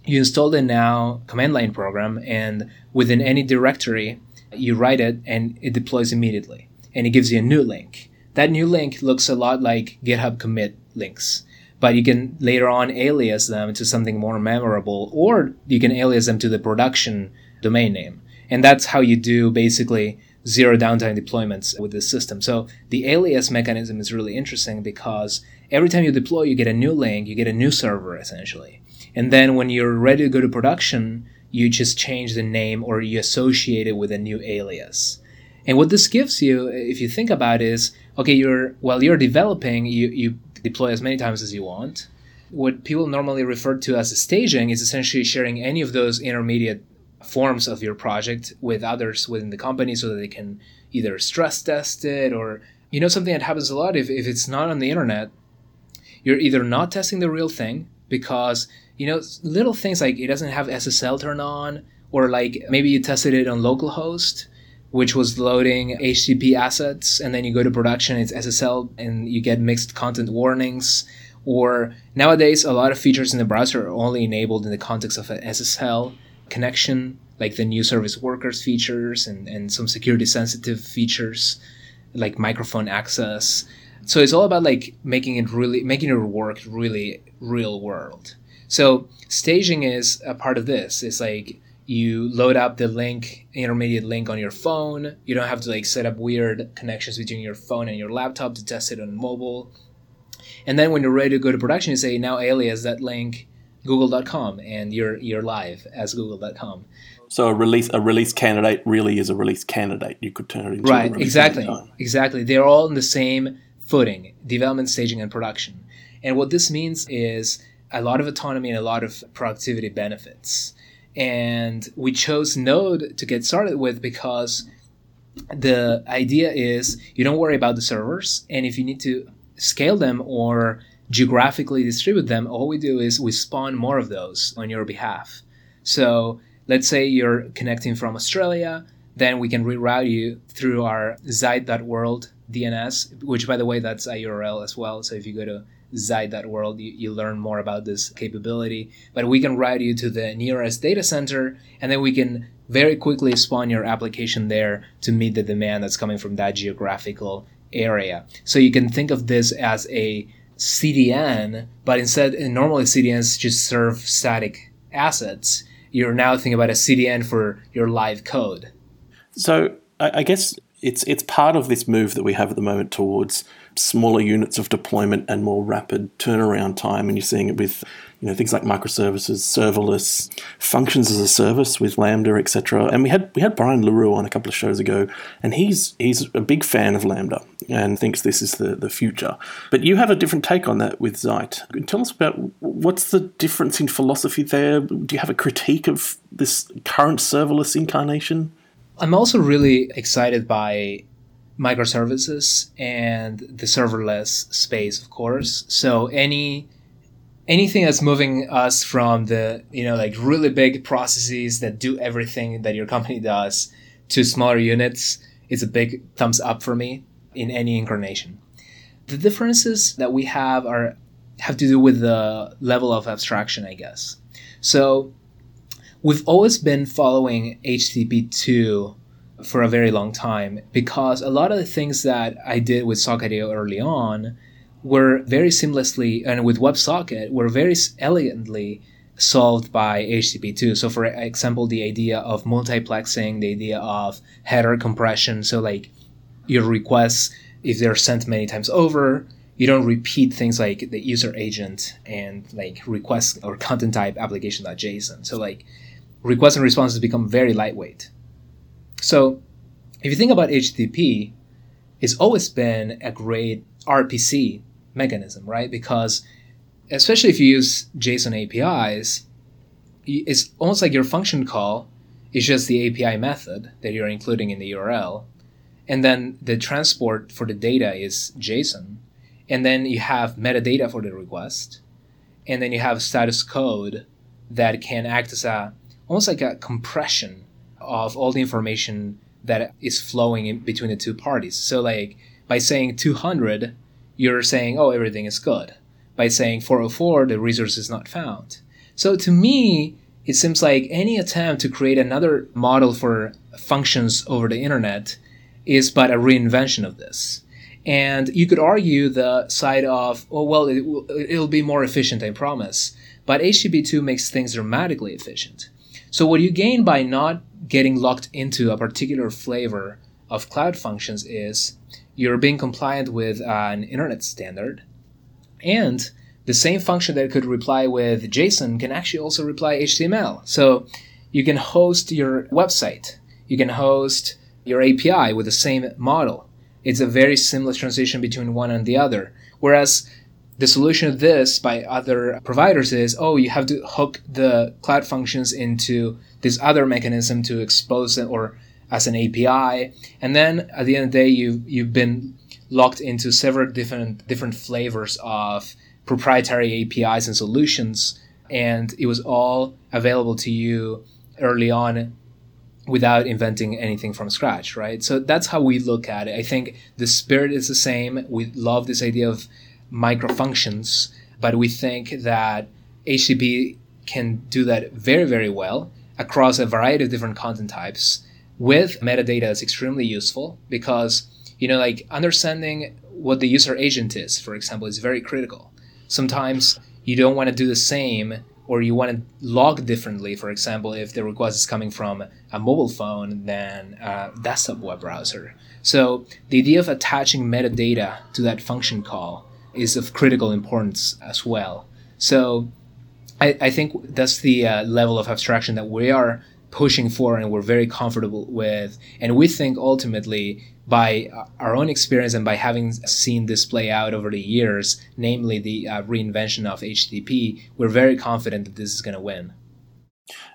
you install the now command line program, and within any directory, you write it and it deploys immediately. And it gives you a new link. That new link looks a lot like GitHub commit links, but you can later on alias them to something more memorable, or you can alias them to the production domain name. And that's how you do basically zero downtime deployments with this system. So the alias mechanism is really interesting because every time you deploy, you get a new link, you get a new server essentially. And then when you're ready to go to production, you just change the name or you associate it with a new alias. And what this gives you, if you think about it, is okay, you're while you're developing, you, you deploy as many times as you want. What people normally refer to as staging is essentially sharing any of those intermediate forms of your project with others within the company so that they can either stress test it or you know something that happens a lot if, if it's not on the internet you're either not testing the real thing because you know little things like it doesn't have ssl turned on or like maybe you tested it on localhost which was loading http assets and then you go to production it's ssl and you get mixed content warnings. Or nowadays a lot of features in the browser are only enabled in the context of an ssl connection like the new service workers features and, and some security sensitive features like microphone access. So it's all about like making it really making it work really real world. So staging is a part of this. It's like you load up the link intermediate link on your phone. You don't have to like set up weird connections between your phone and your laptop to test it on mobile. And then when you're ready to go to production you say now alias that link google.com and you're you're live as google.com so a release a release candidate really is a release candidate. You could turn it into right exactly exactly. They're all in the same footing development staging and production. And what this means is a lot of autonomy and a lot of productivity benefits. And we chose Node to get started with because the idea is you don't worry about the servers, and if you need to scale them or geographically distribute them, all we do is we spawn more of those on your behalf. So let's say you're connecting from Australia, then we can reroute you through our zeit.world DNS, which by the way, that's a URL as well. So if you go to zeit.world, you, you learn more about this capability. But we can route you to the nearest data center, and then we can very quickly spawn your application there to meet the demand that's coming from that geographical area. So you can think of this as a CDN, but instead, normally CDNs just serve static assets. You're now thinking about a CDN for your live code. So I guess it's it's part of this move that we have at the moment towards smaller units of deployment and more rapid turnaround time. And you're seeing it with you know things like microservices, serverless, functions as a service with Lambda, etc. And we had we had Brian LeRoux on a couple of shows ago, and he's he's a big fan of Lambda and thinks this is the, the future. But you have a different take on that with Zeit. Tell us about what's the difference in philosophy there. Do you have a critique of this current serverless incarnation? I'm also really excited by microservices and the serverless space, of course. So any anything that's moving us from the you know like really big processes that do everything that your company does to smaller units is a big thumbs up for me in any incarnation. The differences that we have are have to do with the level of abstraction, I guess. So we've always been following HTTP 2 for a very long time because a lot of the things that I did with Socket.io early on were very seamlessly, and with WebSocket, were very elegantly solved by HTTP2. So, for example, the idea of multiplexing, the idea of header compression. So, like your requests, if they're sent many times over, you don't repeat things like the user agent and like request or content type application.json. So, like requests and responses become very lightweight. So if you think about HTTP, it's always been a great RPC mechanism, right? Because especially if you use JSON APIs, it's almost like your function call is just the API method that you're including in the URL. And then the transport for the data is JSON. And then you have metadata for the request. And then you have status code that can act as a almost like a compression of all the information that is flowing in between the two parties. So like by saying 200, you're saying, oh, everything is good. By saying 404, the resource is not found. So to me, it seems like any attempt to create another model for functions over the internet is but a reinvention of this. And you could argue the side of, oh, well, it, it'll be more efficient, I promise. But HTTP2 makes things dramatically efficient. So what you gain by not getting locked into a particular flavor of cloud functions is you're being compliant with uh, an internet standard and the same function that could reply with JSON can actually also reply HTML. So you can host your website, you can host your API with the same model. It's a very seamless transition between one and the other. Whereas the solution of this by other providers is oh you have to hook the cloud functions into this other mechanism to expose it or as an api and then at the end of the day you've, you've been locked into several different different flavors of proprietary apis and solutions and it was all available to you early on without inventing anything from scratch, right? So that's how we look at it. I think the spirit is the same. We love this idea of micro functions, but we think that HTTP can do that very, very well across a variety of different content types with metadata is extremely useful because you know like understanding what the user agent is for example is very critical. Sometimes you don't want to do the same or you want to log differently. For example if the request is coming from a mobile phone than a desktop web browser. So the idea of attaching metadata to that function call is of critical importance as well. So I, I think that's the uh, level of abstraction that we are pushing for and we're very comfortable with. And we think ultimately, by our own experience and by having seen this play out over the years, namely the uh, reinvention of HTTP, we're very confident that this is going to win.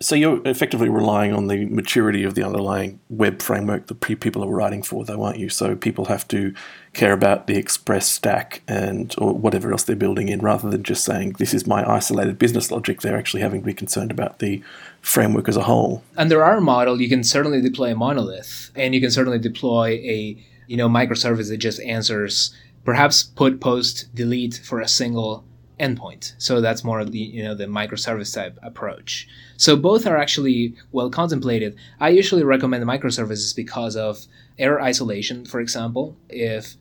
So you're effectively relying on the maturity of the underlying web framework that people are writing for, though, aren't you? So people have to care about the express stack and or whatever else they're building in, rather than just saying this is my isolated business logic. They're actually having to be concerned about the framework as a whole. Under our model, you can certainly deploy a monolith, and you can certainly deploy a you know microservice that just answers perhaps put, post, delete for a single endpoint. So that's more the you know the microservice type approach. So both are actually well contemplated. I usually recommend microservices because of error isolation, for example. If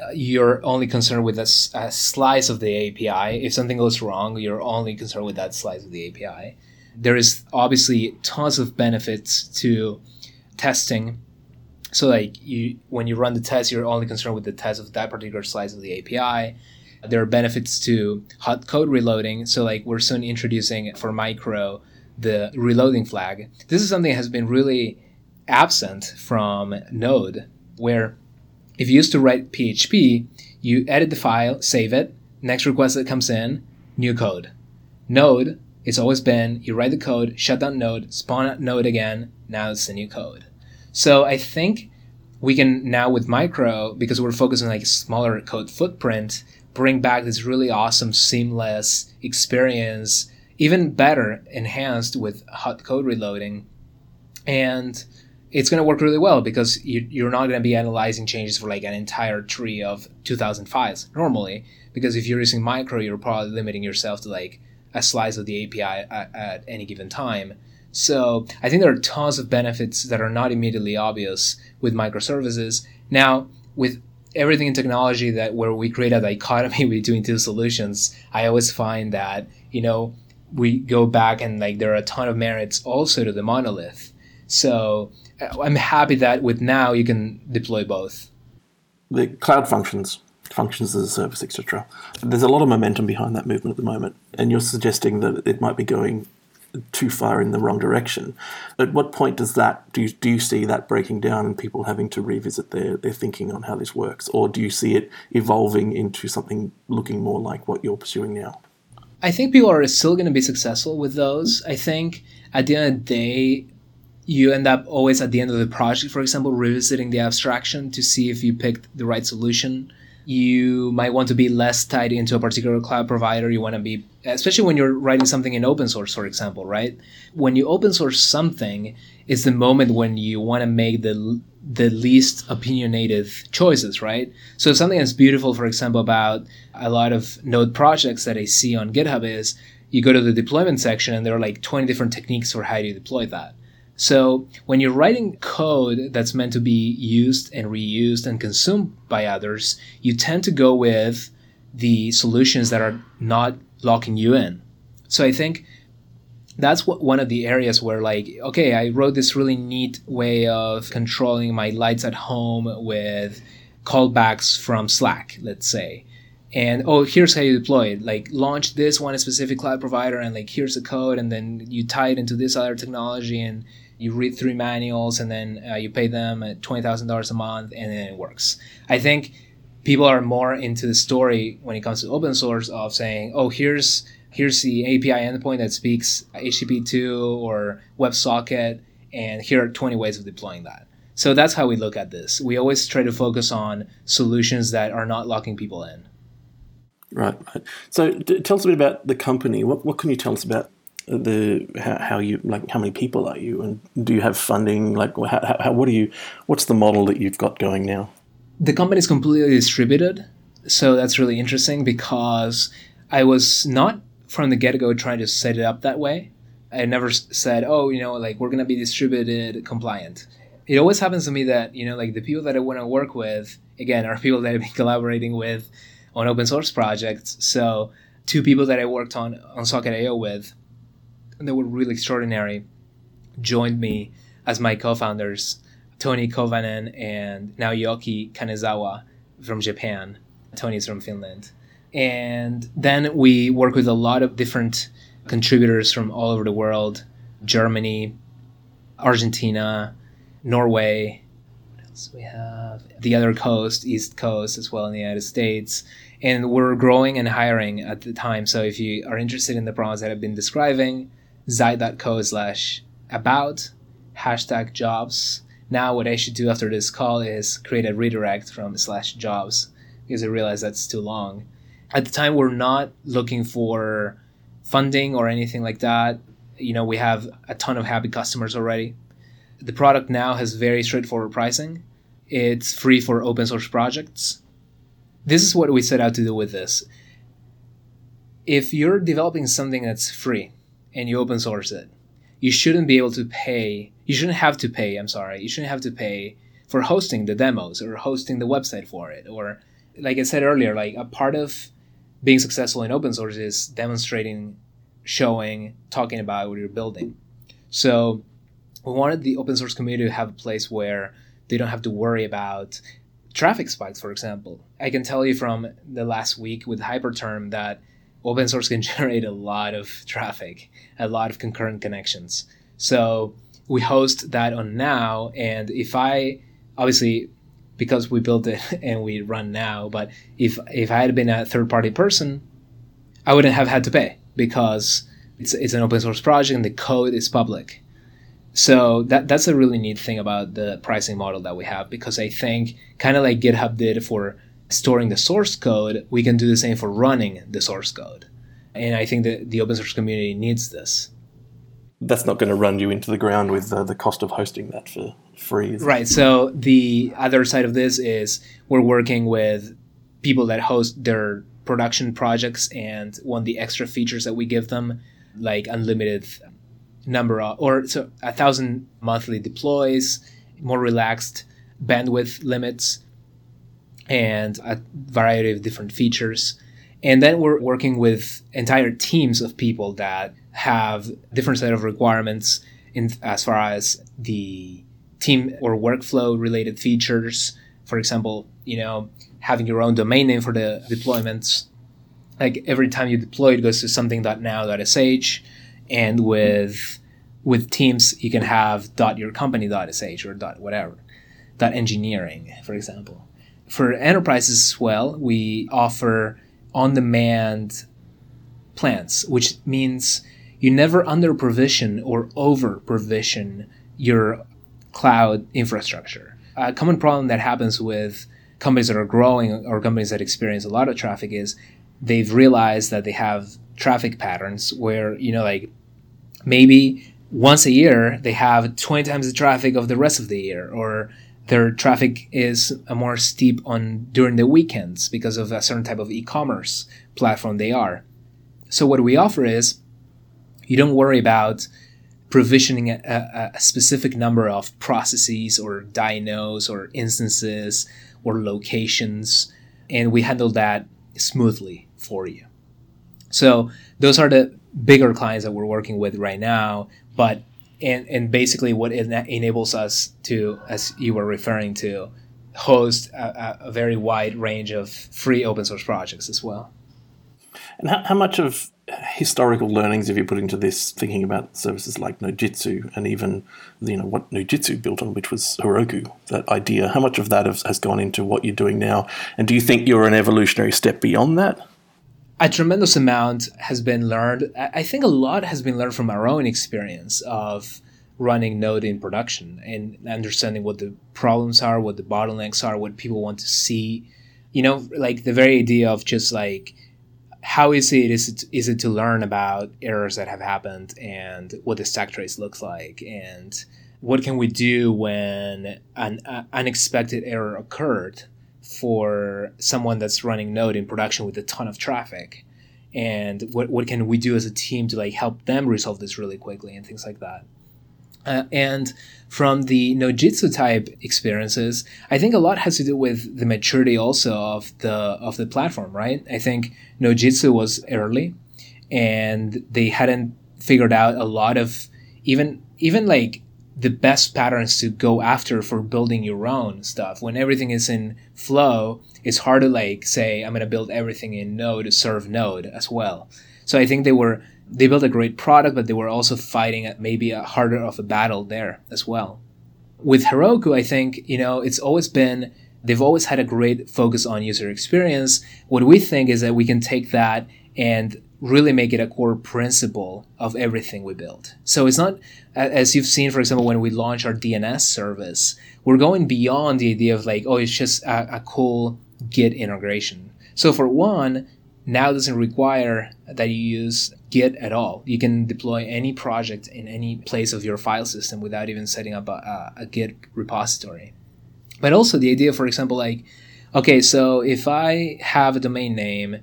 uh, you're only concerned with a, a, slice of the API. If something goes wrong, you're only concerned with that slice of the API. There is obviously tons of benefits to testing. So, like you, when you run the test, you're only concerned with the test of that particular slice of the API. There are benefits to hot code reloading. So, like we're soon introducing for micro the reloading flag. This is something that has been really absent from Node, where if you used to write PHP, you edit the file, save it, next request that comes in, new code. Node, it's always been you write the code, shut down Node, spawn Node again, now it's the new code. So I think we can now with micro, because we're focused on like smaller code footprint, bring back this really awesome, seamless experience, even better enhanced with hot code reloading. And it's going to work really well because you, are not going to be analyzing changes for like an entire tree of 2000 files normally. Because if you're using micro, you're probably limiting yourself to like a slice of the API at, at any given time. So I think there are tons of benefits that are not immediately obvious with microservices. Now, with everything in technology that where we create a dichotomy between two solutions, I always find that, you know, we go back and like there are a ton of merits also to the monolith. So uh, I'm happy that with now you can deploy both. The cloud functions, functions as a service, etc. There's a lot of momentum behind that movement at the moment, and you're suggesting that it might be going too far in the wrong direction. At what point does that do you, do you see that breaking down and people having to revisit their, their thinking on how this works, or do you see it evolving into something looking more like what you're pursuing now? I think people are still going to be successful with those. I think at the end of the day, you end up always at the end of the project, for example, revisiting the abstraction to see if you picked the right solution. You might want to be less tied into a particular cloud provider. You want to be, especially when you're writing something in open source, for example, right? When you open source something, it's the moment when you want to make the the least opinionated choices, right? So something that's beautiful, for example, about a lot of Node projects that I see on GitHub is you go to the deployment section and there are like 20 different techniques for how you deploy that. So when you're writing code that's meant to be used and reused and consumed by others, you tend to go with the solutions that are not locking you in. So I think that's what one of the areas where like okay i wrote this really neat way of controlling my lights at home with callbacks from slack let's say and oh here's how you deploy it like launch this one specific cloud provider and like here's the code and then you tie it into this other technology and you read three manuals and then uh, you pay them $20000 a month and then it works i think people are more into the story when it comes to open source of saying oh here's here's the API endpoint that speaks HTTP2 or WebSocket, and here are 20 ways of deploying that. So that's how we look at this. We always try to focus on solutions that are not locking people in. Right, right. So d- tell us a bit about the company. What, what can you tell us about the how, how, you like how many people are you? And do you have funding? Like how, how, what do you what's the model that you've got going now? The company is completely distributed so that's really interesting because i was not from the get-go trying to set it up that way. I never said oh you know like we're going to be distributed compliant. It always happens to me that you know like the people that i want to work with again are people that i've been collaborating with on open source projects. So two people that i worked on on socket.io with that were really extraordinary joined me as my co-founders tony kovanen and naoyuki kanezawa from japan. Tony's from finland. And then we work with a lot of different contributors from all over the world germany argentina norway. What else we have? The other coast east coast as well in the united states. And we're growing and hiring at the time. So if you are interested in the problems that i've been describing zeit.co slash about hashtag jobs. Now, what I should do after this call is create a redirect from slash jobs because I realize that's too long. At the time, we're not looking for funding or anything like that. You know, we have a ton of happy customers already. The product now has very straightforward pricing. It's free for open source projects. This is what we set out to do with this. If you're developing something that's free, and you open source it, you shouldn't be able to pay. You shouldn't have to pay. I'm sorry. You shouldn't have to pay for hosting the demos or hosting the website for it. Or, like I said earlier, like a part of being successful in open source is demonstrating, showing, talking about what you're building. So, we wanted the open source community to have a place where they don't have to worry about traffic spikes, for example. I can tell you from the last week with Hyperterm that open source can generate a lot of traffic, a lot of concurrent connections. So we host that on now, and if I obviously because we built it and we run now, but if if I had been a third party person, I wouldn't have had to pay because it's it's an open source project and the code is public. So that that's a really neat thing about the pricing model that we have because I think kind of like GitHub did for storing the source code, we can do the same for running the source code. And I think that the open source community needs this. That's not going to run you into the ground with uh, the cost of hosting that for free. Right. So the other side of this is we're working with people that host their production projects and want the extra features that we give them, like unlimited number of, or so a thousand monthly deploys, more relaxed bandwidth limits and a variety of different features. And then we're working with entire teams of people that have different set of requirements in as far as the team or workflow related features. For example, you know, having your own domain name for the deployments. Like every time you deploy, it goes to something.now.sh, and with with Teams, you can have .your .yourcompany.sh or whatever, engineering, for example for enterprises as well, we offer on demand plans, which means you never under provision or over provision your cloud infrastructure. A common problem that happens with companies that are growing or companies that experience a lot of traffic is they've realized that they have traffic patterns where, you know, like maybe once a year they have 20 times the traffic of the rest of the year or their traffic is more steep on during the weekends because of a certain type of e-commerce platform they are. So what we offer is you don't worry about provisioning a, a specific number of processes or dynos or instances or locations, and we handle that smoothly for you. So those are the bigger clients that we're working with right now, but and and basically what it enables us to, as you were referring to, host a, a very wide range of free open source projects as well. And how, how much of historical learnings have you put into this, thinking about services like Nodejitsu and even you know what Nodejitsu built on, which was Heroku, that idea? How much of that has gone into what you're doing now? And do you think you're an evolutionary step beyond that? A tremendous amount has been learned. I think a lot has been learned from our own experience of running Node in production and understanding what the problems are, what the bottlenecks are, what people want to see. You know, like the very idea of just like how easy it is, is it to learn about errors that have happened and what the stack trace looks like and what can we do when an uh, unexpected error occurred for someone that's running node in production with a ton of traffic and what, what can we do as a team to like help them resolve this really quickly and things like that uh, and from the Nodejitsu type experiences, I think a lot has to do with the maturity also of the of the platform, right? I think Nodejitsu was early, and they hadn't figured out a lot of even even like the best patterns to go after for building your own stuff. When everything is in flow, it's hard to like say I'm going to build everything in Node serve Node as well. So I think they were they built a great product, but they were also fighting at maybe a harder of a battle there as well. With Heroku, I think, you know, it's always been, they've always had a great focus on user experience. What we think is that we can take that and really make it a core principle of everything we build. So it's not, as you've seen, for example, when we launch our DNS service, we're going beyond the idea of like, oh, it's just a, a cool Git integration. So for one, now doesn't require that you use Git at all. You can deploy any project in any place of your file system without even setting up a, a, Git repository. But also the idea, for example, like, okay, so if I have a domain name,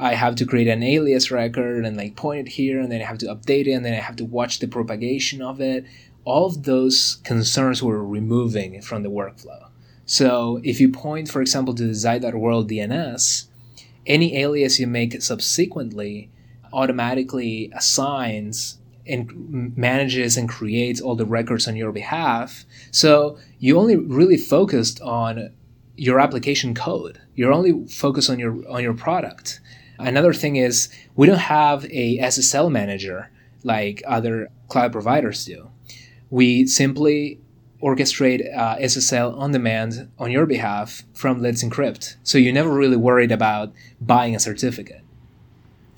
I have to create an alias record and like point it here, and then I have to update it, and then I have to watch the propagation of it. All of those concerns we're removing from the workflow. So if you point, for example, to the Zeit.world DNS, any alias you make subsequently automatically assigns and manages and creates all the records on your behalf. So you only really focused on your application code. You're only focused on your on your product. Another thing is we don't have a SSL manager like other cloud providers do. We simply orchestrate uh, SSL on demand on your behalf from Let's Encrypt. So you're never really worried about buying a certificate.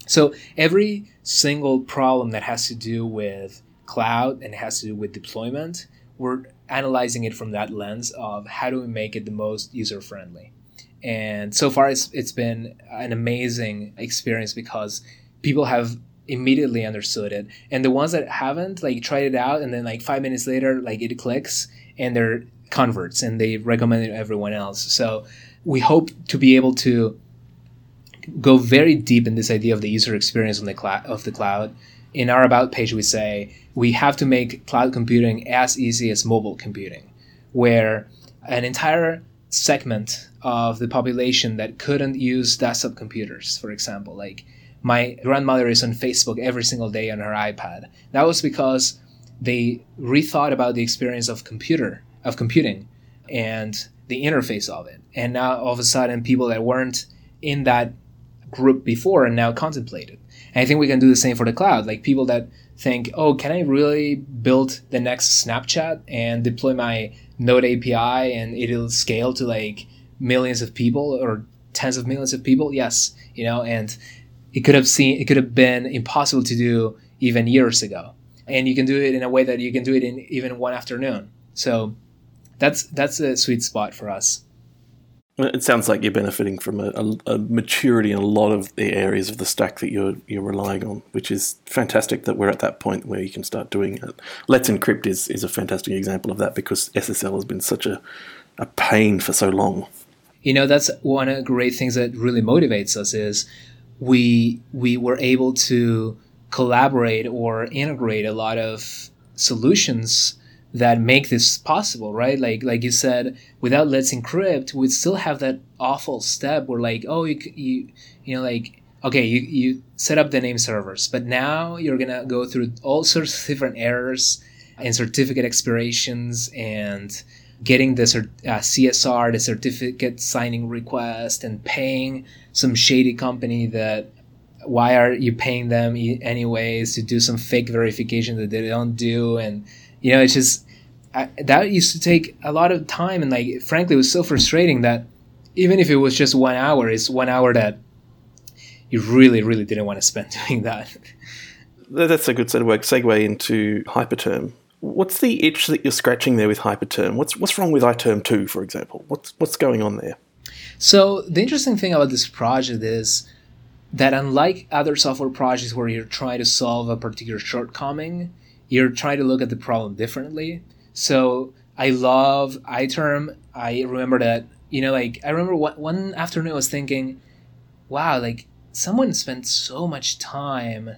So every single problem that has to do with cloud and has to do with deployment, we're analyzing it from that lens of how do we make it the most user friendly. And so far, it's, it's been an amazing experience because people have immediately understood it. And the ones that haven't like tried it out and then like five minutes later like it clicks and they're converts and they recommend it to everyone else. So we hope to be able to go very deep in this idea of the user experience on the cloud of the cloud. In our about page we say we have to make cloud computing as easy as mobile computing where an entire segment of the population that couldn't use desktop computers for example like my grandmother is on Facebook every single day on her iPad. That was because they rethought about the experience of computer of computing and the interface of it. And now all of a sudden people that weren't in that group before are now contemplated. And I think we can do the same for the cloud. Like people that think, oh, can I really build the next Snapchat and deploy my Node API and it'll scale to like millions of people or tens of millions of people? Yes, you know, and it could have seen it could have been impossible to do even years ago and you can do it in a way that you can do it in even one afternoon so that's that's a sweet spot for us uh, it sounds like you're benefiting from a, a, a, maturity in a lot of the areas of the stack that you're you're relying on, which is fantastic. That we're at that point where you can start doing it. Let's Encrypt is, is a fantastic example of that because SSL has been such a, a pain for so long. You know, that's one of the great things that really motivates us is we we were able to collaborate or integrate a lot of solutions that make this possible, right? Like like you said, without Let's Encrypt, we'd still have that awful step where like, oh, you you you know like okay, you you set up the name servers, but now you're gonna go through all sorts of different errors and certificate expirations and getting the uh, CSR, the certificate signing request, and paying some shady company that why are you paying them anyways to do some fake verification that they don't do? And you know it's just I, that used to take a lot of time and like frankly it was so frustrating that even if it was just one hour it's one hour that you really really didn't want to spend doing that. That's a good work segue into hyperterm what's the itch that you're scratching there with hyperterm what's what's wrong with iterm 2 for example what's what's going on there so the interesting thing about this project is that unlike other software projects where you're trying to solve a particular shortcoming, you're trying to look at the problem differently. So I love iTerm. I remember that, you know, like I remember one, one afternoon I was thinking, wow, like someone spent so much time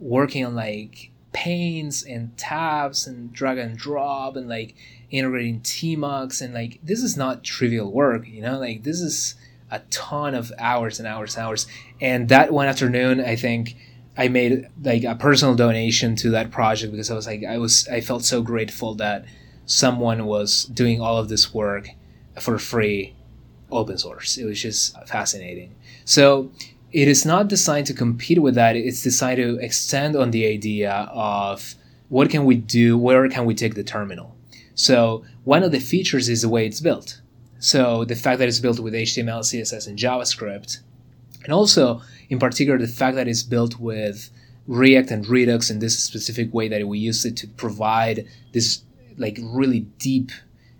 working on like panes and tabs and drag and drop and like integrating tmux and like this is not trivial work you know? Like this is a ton of hours and hours and hours. And that one afternoon i think i made like a personal donation to that project because i was like i was i felt so grateful that someone was doing all of this work for free open source. It was just fascinating. So it is not designed to compete with that. It's designed to extend on the idea of what can we do, where can we take the terminal. So one of the features is the way it's built. So the fact that it's built with HTML, CSS, and JavaScript, and also in particular the fact that it's built with React and Redux in this specific way that we use it to provide this like really deep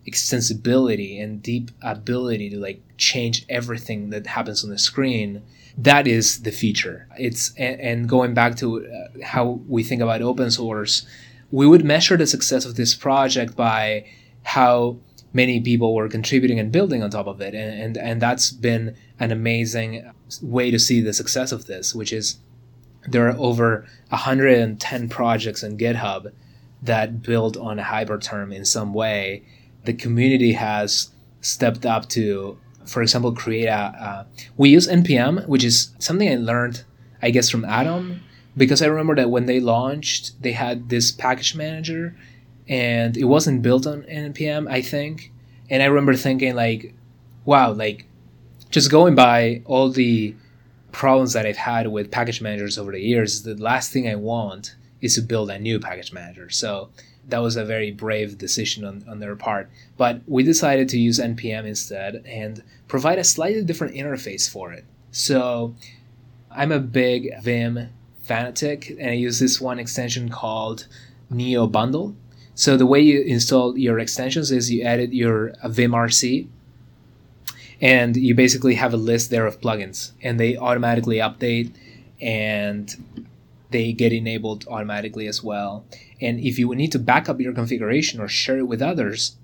extensibility and deep ability to like change everything that happens on the screen that is the feature. It's and, going back to uh, how we think about open source, we would measure the success of this project by how many people were contributing and building on top of it, and and, and that's been an amazing way to see the success of this, which is there are over 110 projects in GitHub that build on Hyperterm in some way. The community has stepped up to for example, create a. we use npm, which is something I learned, I guess, from Atom, because I remember that when they launched, they had this package manager, and it wasn't built on npm, I think. And I remember thinking like, wow, like, just going by all the problems that I've had with package managers over the years, the last thing I want is to build a new package manager. So that was a very brave decision on, on their part. But we decided to use NPM instead and provide a slightly different interface for it. So I'm a big Vim fanatic and I use this one extension called NeoBundle. So the way you install your extensions is you edit your vimrc and you basically have a list there of plugins and they automatically update and they get enabled automatically as well. And if you need to back up your configuration or share it with others,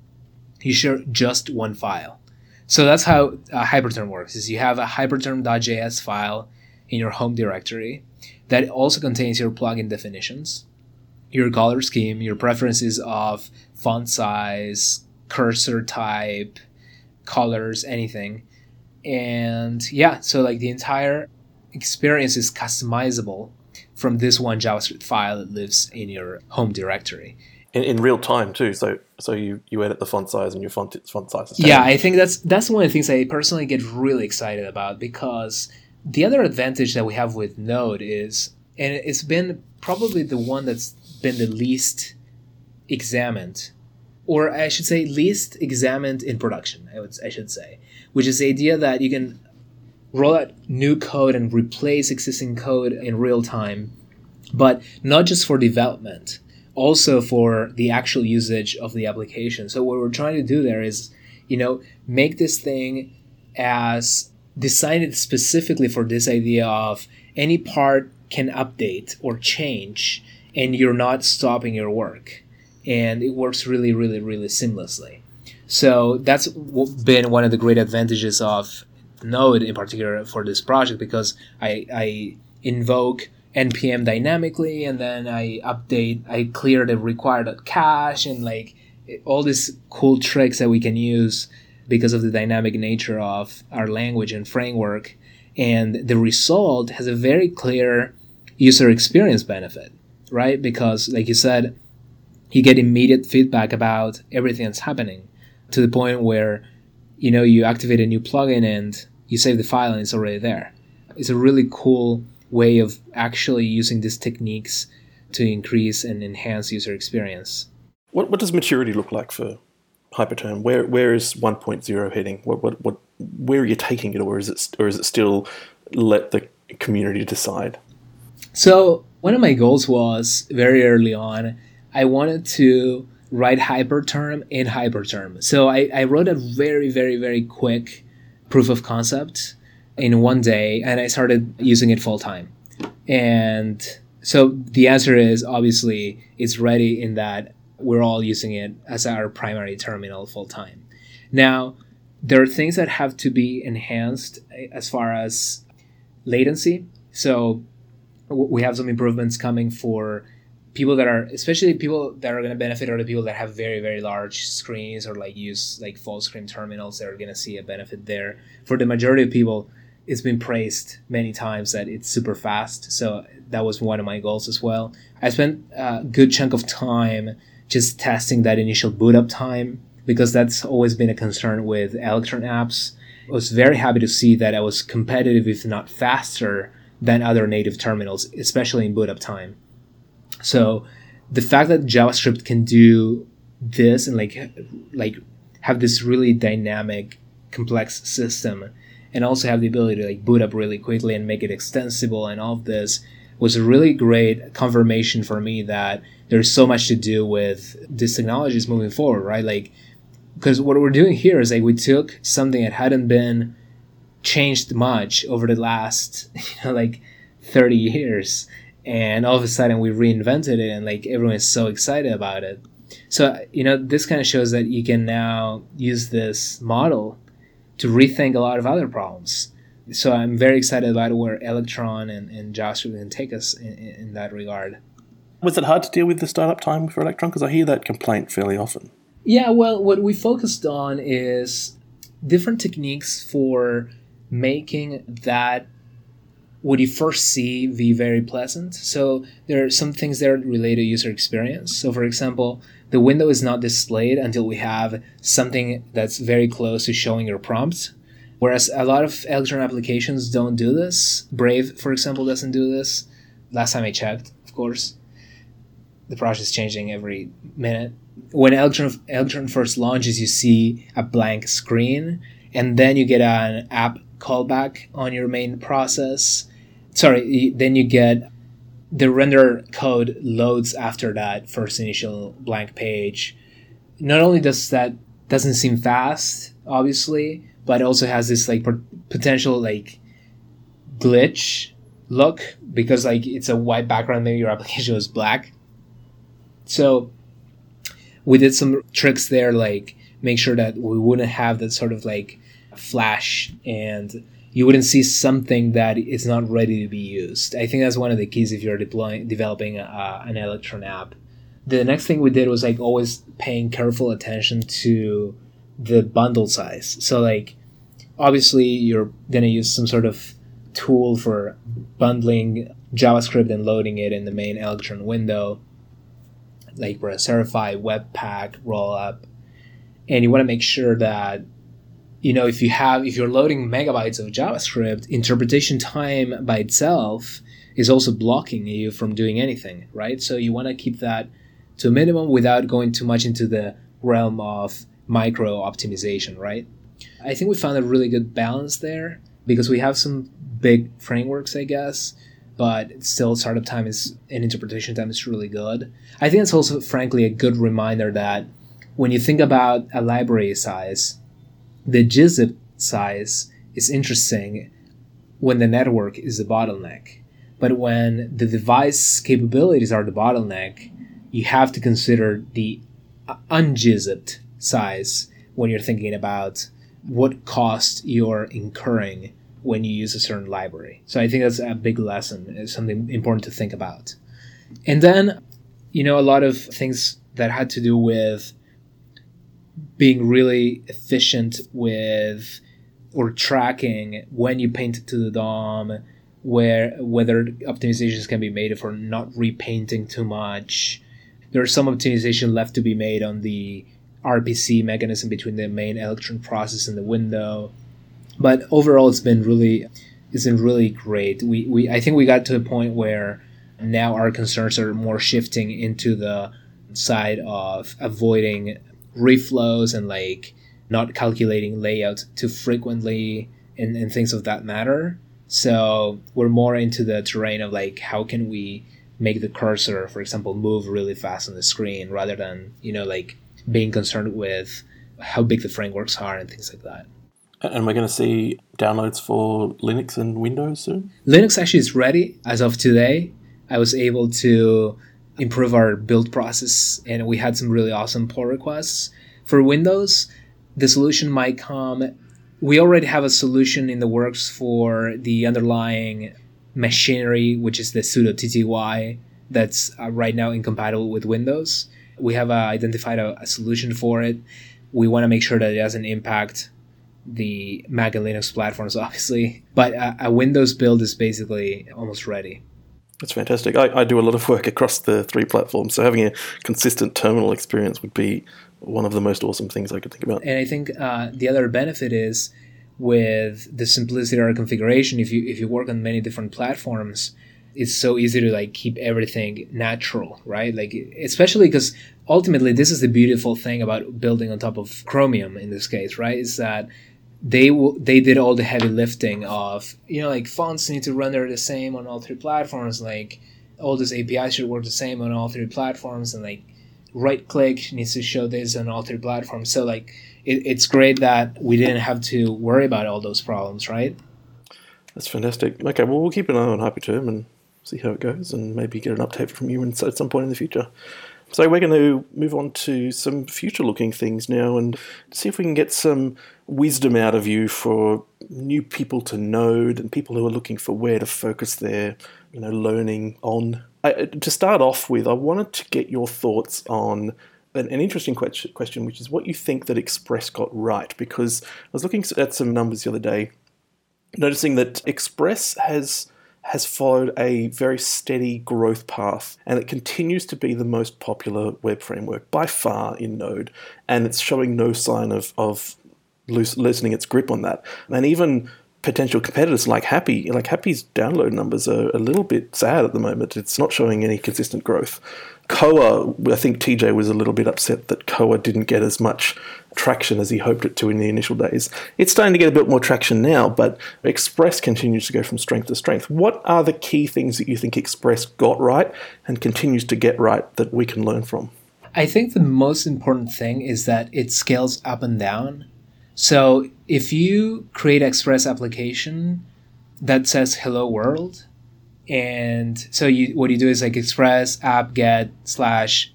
you share just one file. So that's how uh, Hyperterm works. Is you have a hyperterm.js file in your home directory that also contains your plugin definitions, your color scheme, your preferences of font size, cursor type, colors, anything. And yeah, so like the entire experience is customizable from this one JavaScript file that lives in your home directory. In, in real time too. So so you, you edit the font size and your font font size. yeah, I think that's that's one of the things I personally get really excited about because the other advantage that we have with Node is, and it's been probably the one that's been the least examined, or I should say least examined in production. I would I should say, which is the idea that you can roll out new code and replace existing code in real time, but not just for development, also for the actual usage of the application. So what we're trying to do there is, you know, make this thing as designed specifically for this idea of any part can update or change and you're not stopping your work and it works really really really seamlessly so that's been one of the great advantages of Node in particular for this project because I, I invoke npm dynamically and then I update, I clear the required cache and like all these cool tricks that we can use because of the dynamic nature of our language and framework. And the result has a very clear user experience benefit, right? Because, like you said, you get immediate feedback about everything that's happening to the point where you know you activate a new plugin and you save the file and it's already there. It's a really cool way of actually using these techniques to increase and enhance user experience. What, what does maturity look like for Hyperterm? Where where is 1.0 heading? What, what what where are you taking it, or is it or is it still let the community decide? So one of my goals was very early on, I wanted to write Hyperterm in Hyperterm. So I, I wrote a very very very quick proof of concept in one day and I started using it full time. And so the answer is obviously it's ready in that we're all using it as our primary terminal full time. Now, there are things that have to be enhanced eh, as far as latency. So we have some improvements coming for people that are especially people that are going to benefit are the people that have very very large screens or like use like full screen terminals they're going to see a benefit there. For the majority of people it's been praised many times that it's super fast. So that was one of my goals as well. I spent a good chunk of time just testing that initial boot up time because that's always been a concern with electron apps. I was very happy to see that i was competitive if not faster than other native terminals especially in boot up time so the fact that JavaScript can do this and like like have this really dynamic, complex system, and also have the ability to like boot up really quickly and make it extensible and all of this was a really great confirmation for me that there's so much to do with these technologies moving forward, right? Like, because what we're doing here is like we took something that hadn't been changed much over the last, you know, like 30 years and all of a sudden we reinvented it and like everyone is so excited about it. So you know this kind of shows that you can now use this model to rethink a lot of other problems. So i'm very excited about where electron and, and javascript can take us in, in that regard. Was it hard to deal with the startup time for electron? Because i hear that complaint fairly often. Yeah well what we focused on is different techniques for making that what you first see be very pleasant. So there are some things there related to user experience. So for example, the window is not displayed until we have something that's very close to showing your prompt. Whereas a lot of Electron applications don't do this. Brave, for example, doesn't do this. Last time I checked, of course. The project is changing every minute. When Electron, Electron first launches, you see a blank screen, and then you get an app callback on your main process sorry, then you get the render code loads after that first initial blank page. Not only does that doesn't seem fast, obviously, but also has this like potential like glitch look because like it's a white background, maybe your application was black. So we did some tricks there, like make sure that we wouldn't have that sort of like flash and you wouldn't see something that is not ready to be used. I think that's one of the keys if you're deploying developing a, an Electron app. The next thing we did was like always paying careful attention to the bundle size. So like obviously you're gonna use some sort of tool for bundling JavaScript and loading it in the main Electron window, like Browserify, Webpack, Rollup, and you want to make sure that you know if you have if you're loading megabytes of javascript interpretation time by itself is also blocking you from doing anything right? So you want to keep that to a minimum without going too much into the realm of micro optimization right? I think we found a really good balance there because we have some big frameworks i guess but still startup time is and interpretation time is really good. I think it's also frankly a good reminder that when you think about a library size the gzip size is interesting when the network is the bottleneck. But when the device capabilities are the bottleneck, you have to consider the ungizipped size when you're thinking about what cost you're incurring when you use a certain library. So I think that's a big lesson, it's something important to think about. And then, you know, a lot of things that had to do with being really efficient with or tracking when you paint it to the DOM, where whether optimizations can be made for not repainting too much. There's some optimization left to be made on the RPC mechanism between the main Electron process and the window. But overall, it's been really, it's been really great. We, we I think we got to a point where now our concerns are more shifting into the side of avoiding reflows and like not calculating layout too frequently and, and things of that matter. So we're more into the terrain of like how can we make the cursor, for example, move really fast on the screen rather than, you know, like being concerned with how big the frameworks are and things like that. And we're going to see downloads for Linux and Windows soon? Linux actually is ready as of today. I was able to improve our build process and we had some really awesome pull requests. For Windows, the solution might come. We already have a solution in the works for the underlying machinery, which is the pseudo tty that's uh, right now incompatible with Windows. We have uh, identified a, a solution for it. We want to make sure that it doesn't impact the Mac and Linux platforms, obviously. But a, a Windows build is basically almost ready. That's fantastic. I, I, do a lot of work across the three platforms, so having a consistent terminal experience would be one of the most awesome things I could think about. And I think uh, the other benefit is with the simplicity of our configuration. If you if you work on many different platforms, it's so easy to like keep everything natural, right? Like especially because ultimately this is the beautiful thing about building on top of Chromium in this case, right? Is that they w- they did all the heavy lifting of you know like fonts need to render the same on all three platforms like all these apis should work the same on all three platforms and like right click needs to show this on all three platforms. So like it, it's great that we didn't have to worry about all those problems right? That's fantastic. Okay well we'll keep an eye on hyperterm and see how it goes and maybe get an update from you at some point in the future so we're going to move on to some future looking things now and see if we can get some wisdom out of you for new people to Node and people who are looking for where to focus their you know learning on. I, to start off with, I wanted to get your thoughts on an, an interesting question, question, which is what you think that Express got right. Because I was looking at some numbers the other day, noticing that Express has has followed a very steady growth path and it continues to be the most popular web framework by far in Node and it's showing no sign of, of loosening its grip on that. And even potential competitors like Hapi, like Hapi's download numbers are a little bit sad at the moment. It's not showing any consistent growth. Koa, I think TJ was a little bit upset that Koa didn't get as much traction as he hoped it to in the initial days. It's starting to get a bit more traction now, but Express continues to go from strength to strength. What are the key things that you think Express got right and continues to get right that we can learn from? I think the most important thing is that it scales up and down. So if you create Express application that says hello world, and so you what you do is like express app get slash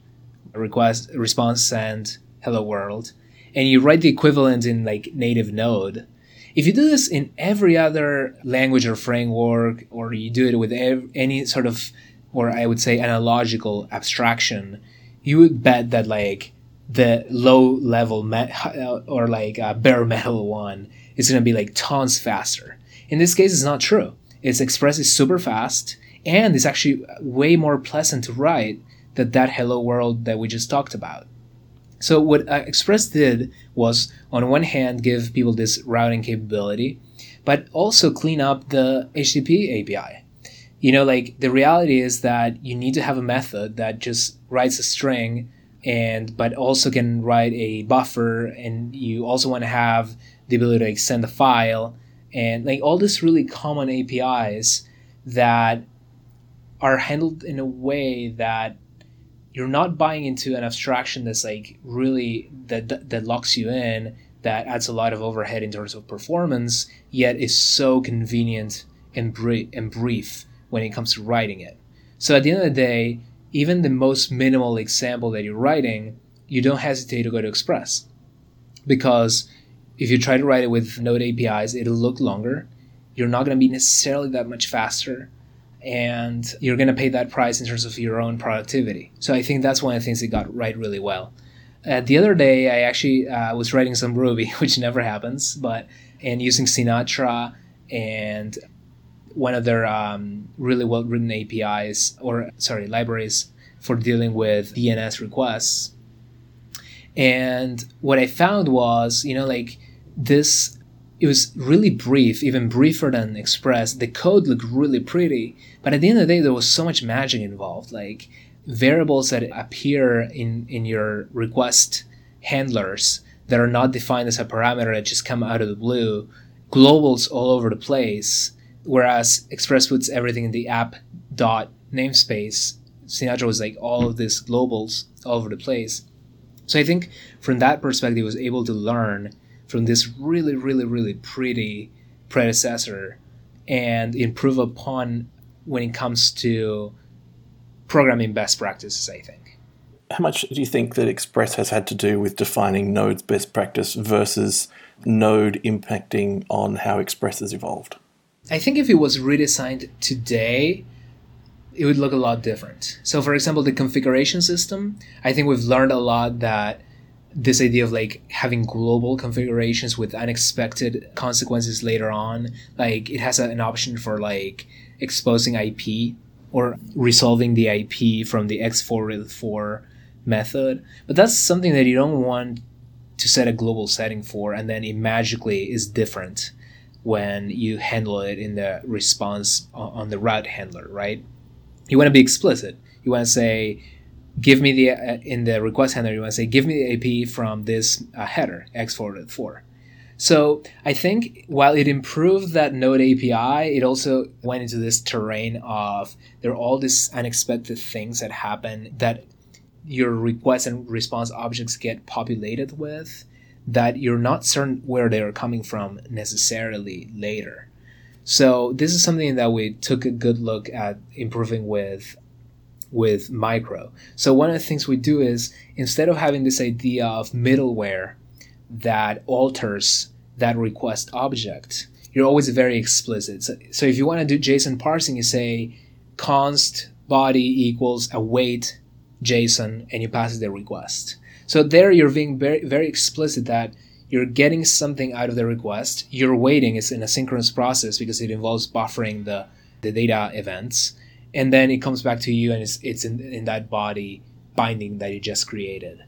request response send hello world and you write the equivalent in like native node. If you do this in every other language or framework or you do it with ev- any sort of or i would say analogical abstraction you would bet that like the low level met- uh, or like a bare metal one is going to be like tons faster. In this case it's not true. Its express is super fast and it's actually way more pleasant to write than that hello world that we just talked about. So what uh, Express did was, on one hand, give people this routing capability, but also clean up the HTTP API. You know, like the reality is that you need to have a method that just writes a string and but also can write a buffer and you also want to have the ability to extend the file and like all these really common APIs that are handled in a way that you're not buying into an abstraction that's like really that, that that locks you in that adds a lot of overhead in terms of performance yet is so convenient and, and brief when it comes to writing it. So at the end of the day even the most minimal example that you're writing you don't hesitate to go to express. Because if you try to write it with Node APIs, it'll look longer. You're not going to be necessarily that much faster, and you're going to pay that price in terms of your own productivity. So I think that's one of the things it got right really well. Uh, the other day, I actually uh, was writing some Ruby, which never happens, but and using Sinatra and one of their um, really well written APIs or sorry libraries for dealing with DNS requests. And what I found was, you know, like this it was really brief, even briefer than Express. The code looked really pretty, but at the end of the day, there was so much magic involved, like variables that appear in in your request handlers that are not defined as a parameter that just come out of the blue, globals all over the place. Whereas Express puts everything in the app dot namespace. Sinatra was like all of these globals all over the place. So I think from that perspective, I was able to learn from this really, really, really pretty predecessor and improve upon when it comes to programming best practices, I think. How much do you think that Express has had to do with defining Node's best practice versus Node impacting on how Express has evolved? I think if it was redesigned today, it would look a lot different. So, for example, the configuration system, I think we've learned a lot that this idea of like having global configurations with unexpected consequences later on, like it has a, an option for like exposing IP or resolving the IP from the X4 method. But that's something that you don't want to set a global setting for, and then it magically is different when you handle it in the response on the route handler, right? You want to be explicit. You want to say, give me the, uh, in the request handler, you want to say, give me the AP from this uh, header, X4. So I think while it improved that Node API, it also went into this terrain of there are all these unexpected things that happen that your request and response objects get populated with that you're not certain where they're coming from necessarily later. So this is something that we took a good look at improving with with micro. So one of the things we do is instead of having this idea of middleware that alters that request object, you're always very explicit. So, so if you want to do JSON parsing, you say const body equals await JSON and you pass it the request. So there you're being very very explicit that you're getting something out of the request. You're waiting. It's an asynchronous process because it involves buffering the, the data events. And then it comes back to you and it's, it's in, in that body binding that you just created.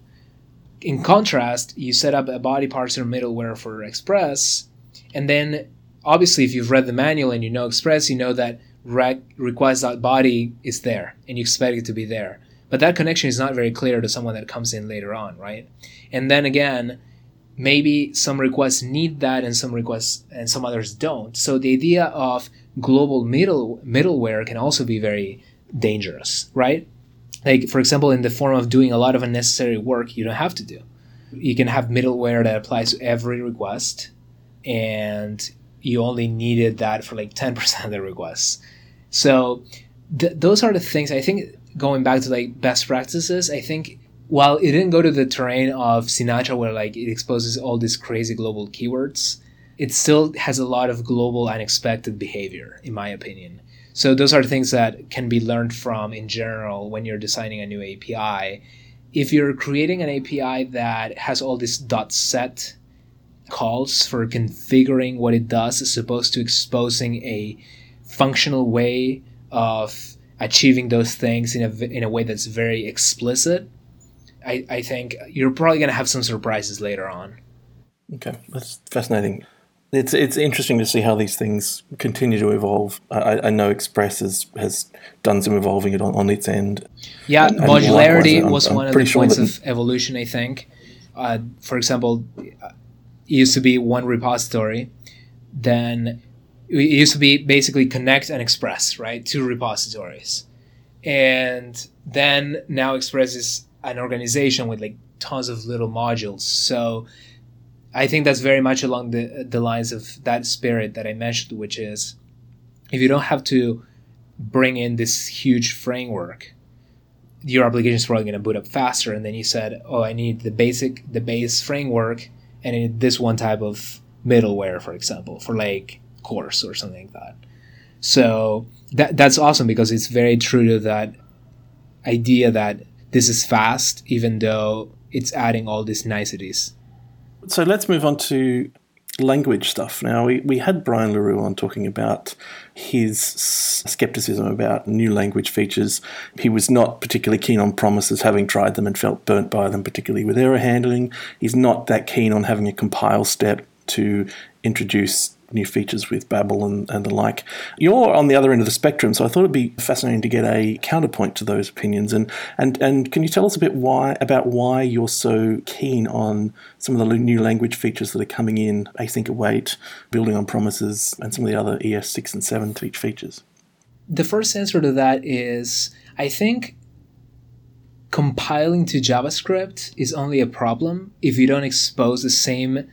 In contrast, you set up a body parser middleware for Express. And then obviously, if you've read the manual and you know Express, you know that rec request.body is there and you expect it to be there. But that connection is not very clear to someone that comes in later on, right? And then again, maybe some requests need that and some requests and some others don't. So the idea of global middle middleware can also be very dangerous, right? Like for example, in the form of doing a lot of unnecessary work you don't have to do. You can have middleware that applies to every request and you only needed that for like 10% of the requests. So th- those are the things I think going back to like best practices, I think while it didn't go to the terrain of Sinatra where like it exposes all these crazy global keywords, it still has a lot of global unexpected behavior, in my opinion. So those are things that can be learned from in general when you're designing a new API. If you're creating an API that has all these dot set calls for configuring what it does as opposed to exposing a functional way of achieving those things in a, in a way that's very explicit, I, I think you're probably going to have some surprises later on. Okay, that's fascinating. It's it's interesting to see how these things continue to evolve. I, I know Express has, has done some evolving it on, on its end. Yeah, and modularity likewise, was I'm, one of the sure points of evolution. I think, uh, for example, it used to be one repository, then it used to be basically connect and express right two repositories and then now express is an organization with like tons of little modules so i think that's very much along the the lines of that spirit that i mentioned which is if you don't have to bring in this huge framework your application is probably going to boot up faster and then you said oh i need the basic the base framework and this one type of middleware for example for like CORS or something like that. So that that's awesome because it's very true to that idea that this is fast, even though it's adding all these niceties. So let's move on to language stuff. Now, we, we had Brian LeRoux on talking about his skepticism about new language features. He was not particularly keen on promises, having tried them and felt burnt by them, particularly with error handling. He's not that keen on having a compile step to introduce new features with Babel and, and the like. You're on the other end of the spectrum, so I thought it'd be fascinating to get a counterpoint to those opinions. And and and can you tell us a bit why about why you're so keen on some of the new language features that are coming in, async await, building on promises, and some of the other ES six and seven features? The first answer to that is I think compiling to JavaScript is only a problem if you don't expose the same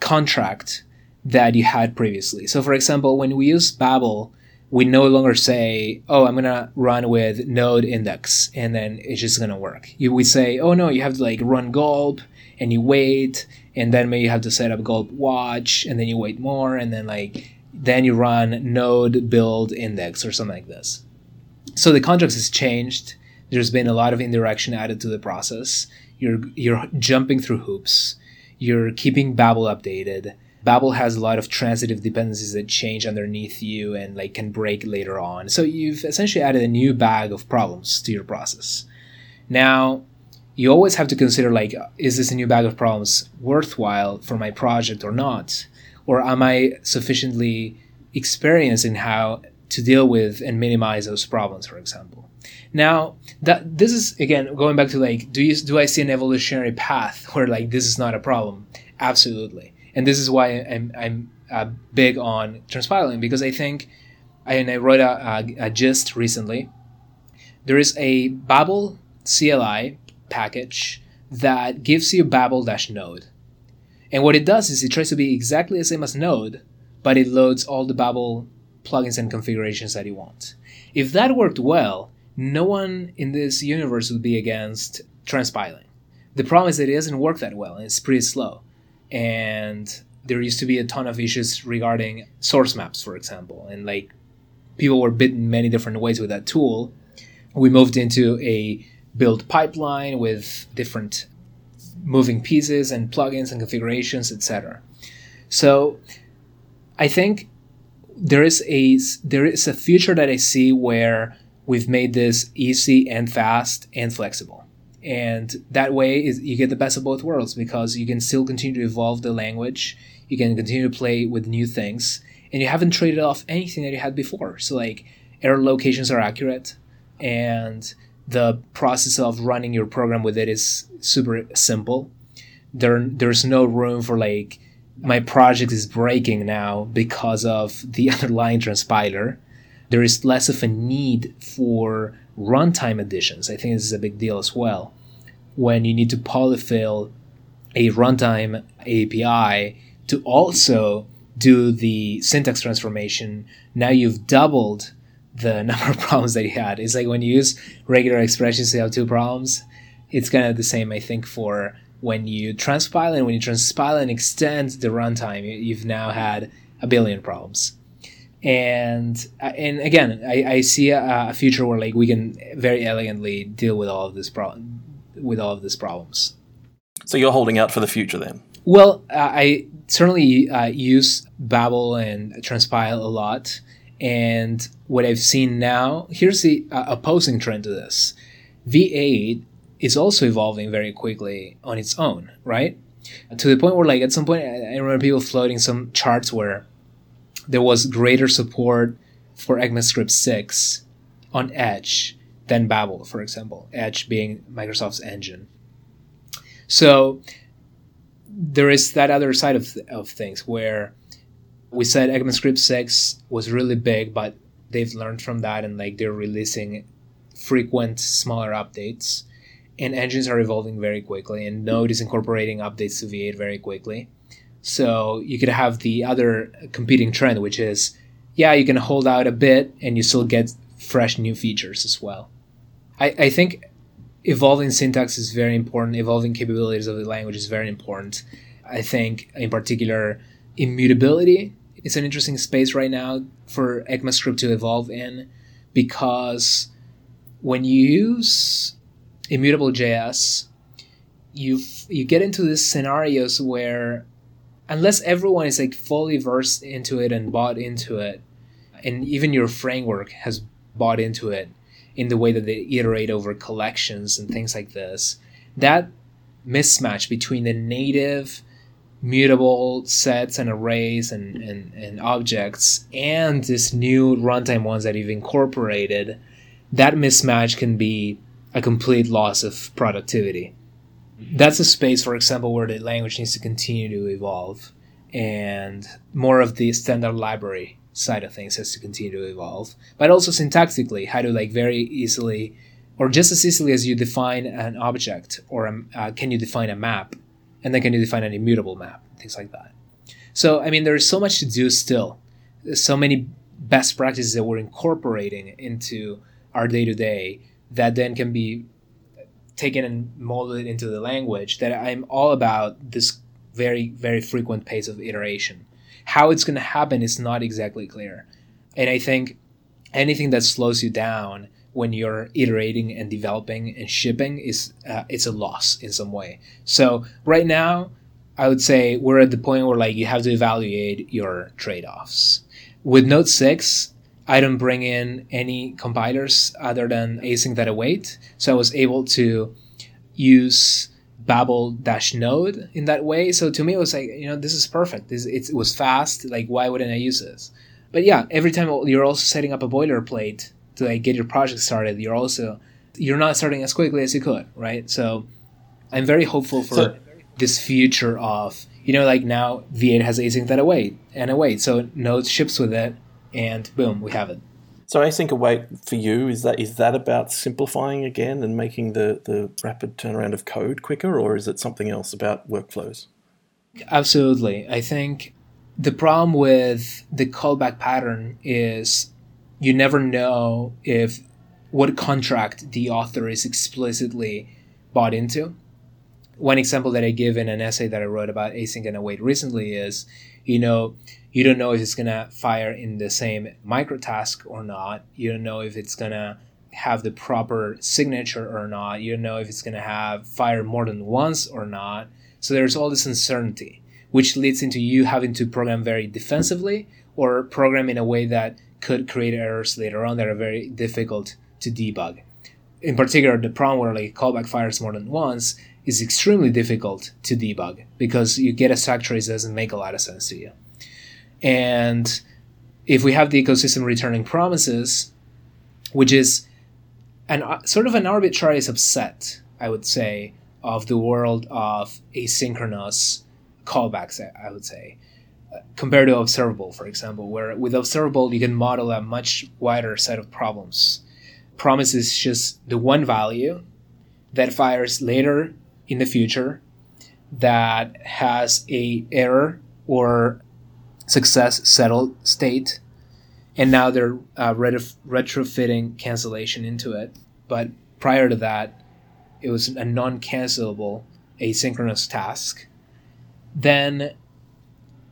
contract that you had previously. So, for example, when we use Babel, we no longer say, "Oh, I'm gonna run with node index," and then it's just gonna work. You, we say, "Oh no, you have to like run gulp, and you wait, and then maybe you have to set up gulp watch, and then you wait more, and then like then you run node build index or something like this." So the context has changed. There's been a lot of indirection added to the process. You're you're jumping through hoops. You're keeping Babel updated Babel has a lot of transitive dependencies that change underneath you and like can break later on. So you've essentially added a new bag of problems to your process. Now, you always have to consider like is this a new bag of problems worthwhile for my project or not? Or am I sufficiently experienced in how to deal with and minimize those problems, for example? Now, that this is again going back to like do you do I see an evolutionary path where like this is not a problem? Absolutely and this is why I'm I'm uh, big on transpiling because I think, and I wrote a, a, a gist recently. There is a Babel CLI package that gives you Babel dash Node, and what it does is it tries to be exactly the same as Node, but it loads all the Babel plugins and configurations that you want. If that worked well, no one in this universe would be against transpiling. The problem is that it doesn't work that well and it's pretty slow and there used to be a ton of issues regarding source maps, for example, and like people were bitten many different ways with that tool. We moved into a build pipeline with different moving pieces and plugins and configurations, etc. So I think there is a there is a future that I see where we've made this easy and fast and flexible and that way is you get the best of both worlds because you can still continue to evolve the language you can continue to play with new things and you haven't traded off anything that you had before. So like error locations are accurate and the process of running your program with it is super simple. There there's no room for like my project is breaking now because of the underlying transpiler. There is less of a need for runtime additions. I think this is a big deal as well. When you need to polyfill a runtime API to also do the syntax transformation, now you've doubled the number of problems that you had. It's like when you use regular expressions, you have two problems. It's kind of the same, I think, for when you transpile and when you transpile and extend the runtime, you've now had a billion problems and uh, and again I, I see a, a, future where like we can very elegantly deal with all of this problem with all of these problems. So you're holding out for the future then? Well uh, i certainly uh, use babel and transpile a lot. And what i've seen now here's the uh, opposing trend to this. V8 is also evolving very quickly on its own right? To the point where like at some point i remember people floating some charts where there was greater support for ECMAScript 6 on Edge than Babel, for example, Edge being Microsoft's engine. So there is that other side of, of things where we said ECMAScript 6 was really big, but they've learned from that and like they're releasing frequent smaller updates and engines are evolving very quickly and node is incorporating updates to v8 very quickly so you could have the other competing trend, which is, yeah, you can hold out a bit and you still get fresh new features as well. I, I think evolving syntax is very important. Evolving capabilities of the language is very important. I think, in particular, immutability is an interesting space right now for ECMAScript to evolve in because when you use immutable JS, you you get into these scenarios where unless everyone is like fully versed into it and bought into it and even your framework has bought into it in the way that they iterate over collections and things like this that mismatch between the native mutable sets and arrays and, and, and objects and this new runtime ones that you've incorporated that mismatch can be a complete loss of productivity that's a space, for example, where the language needs to continue to evolve, and more of the standard library side of things has to continue to evolve. But also syntactically, how to like very easily, or just as easily as you define an object, or a, uh, can you define a map, and then can you define an immutable map, things like that. So, I mean, there's so much to do still. There's so many best practices that we're incorporating into our day to day that then can be taken and molded into the language that I'm all about this very, very frequent pace of iteration. How it's going to happen is not exactly clear. And I think anything that slows you down when you're iterating and developing and shipping is uh, it's a loss in some way. So right now, I would say we're at the point where like you have to evaluate your trade-offs. With Node 6, I don't bring in any compilers other than async that await. So I was able to use Babel dash node in that way. So to me, it was like, you know, this is perfect. This, it was fast. Like, why wouldn't I use this? But yeah, every time you're also setting up a boilerplate to like get your project started, you're also you're not starting as quickly as you could, right? So I'm very hopeful for so, this future of you know like now V8 has async that await and await, so Node ships with it, and boom, we have it. So async await for you is that is that about simplifying again and making the the rapid turnaround of code quicker, or is it something else about workflows? Absolutely, I think the problem with the callback pattern is you never know if what contract the author is explicitly bought into. One example that I give in an essay that I wrote about async and await recently is, you know, you don't know if it's gonna fire in the same microtask or not. You don't know if it's gonna have the proper signature or not. You don't know if it's gonna have fire more than once or not. So there's all this uncertainty, which leads into you having to program very defensively or program in a way that could create errors later on that are very difficult to debug. In particular, the problem where like callback fires more than once is extremely difficult to debug because you get a stack trace that doesn't make a lot of sense to you. And if we have the ecosystem returning promises, which is an uh, sort of an arbitrary subset, I would say, of the world of asynchronous callbacks, I would say compared to observable, for example, where with observable you can model a much wider set of problems. Promise is just the one value that fires later in the future that has a error or success settled state and now they're uh, retrofitting cancellation into it but prior to that it was a non-cancelable asynchronous task then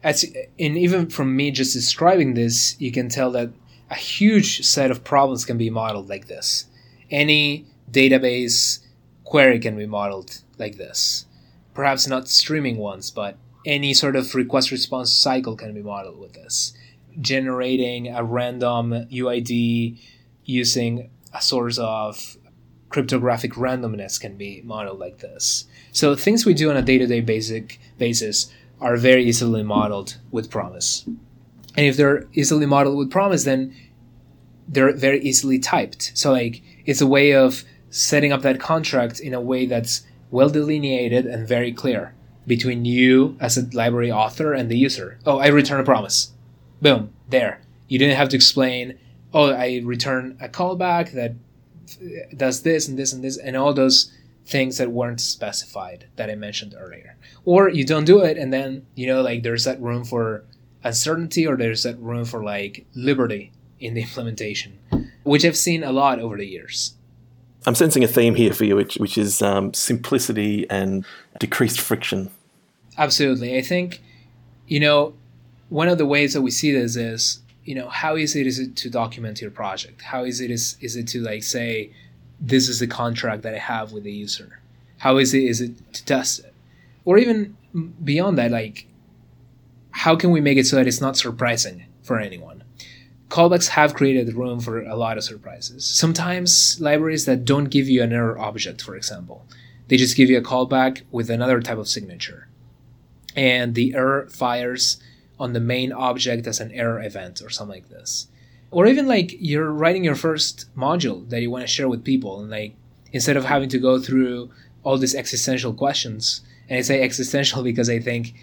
as and even from me just describing this, you can tell that a huge set of problems can be modeled like this. Any database query can be modeled like this. Perhaps not streaming ones, but any sort of request response cycle can be modeled with this. Generating a random UID using a source of cryptographic randomness can be modeled like this. So things we do on a day-to-day basic basis are very easily modeled with promise. And if they're easily modeled with promise, then they're very easily typed. So like it's a way of setting up that contract in a way that's well delineated and very clear between you as a library author and the user. Oh, I return a promise. Boom, there. You didn't have to explain, oh, I return a callback that does this and this and this and all those things that weren't specified that I mentioned earlier. Or you don't do it and then, you know, like there's that room for uncertainty or there's that room for like liberty in the implementation, which I've seen a lot over the years. I'm sensing a theme here for you, which, which is um, simplicity and decreased friction. Absolutely. I think, you know, one of the ways that we see this is, you know, how easy is it to document your project? How easy is, is it to like say, this is the contract that I have with the user. How it is it to test it? Or even beyond that, like how can we make it so that it's not surprising for anyone? Callbacks have created room for a lot of surprises. Sometimes libraries that don't give you an error object, for example, they just give you a callback with another type of signature. And the error fires on the main object as an error event or something like this or even like you're writing your first module that you want to share with people and like instead of having to go through all these existential questions and i say existential because i think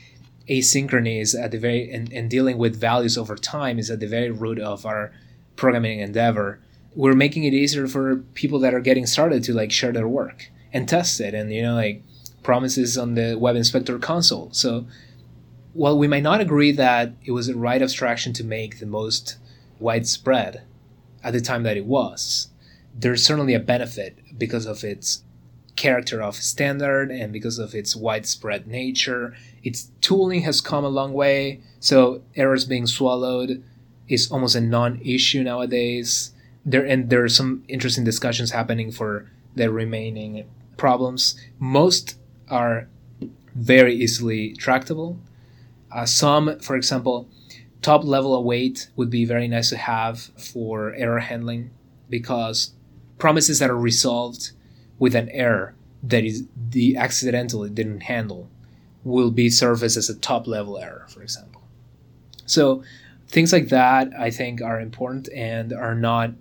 asynchrony is at the very and, and dealing with values over time is at the very root of our programming endeavor we're making it easier for people that are getting started to like share their work and test it and you know like promises on the web inspector console so while we might not agree that it was the right abstraction to make the most widespread at the time that it was, there's certainly a benefit because of its character of standard and because of its widespread nature. Its tooling has come a long way, so errors being swallowed is almost a non-issue nowadays. There and there are some interesting discussions happening for the remaining problems. Most are very easily tractable. Uh, some, for example, top level await would be very nice to have for error handling because promises that are resolved with an error that is the accidentally didn't handle will be surfaced as a top level error, for example. So things like that I think are important and are not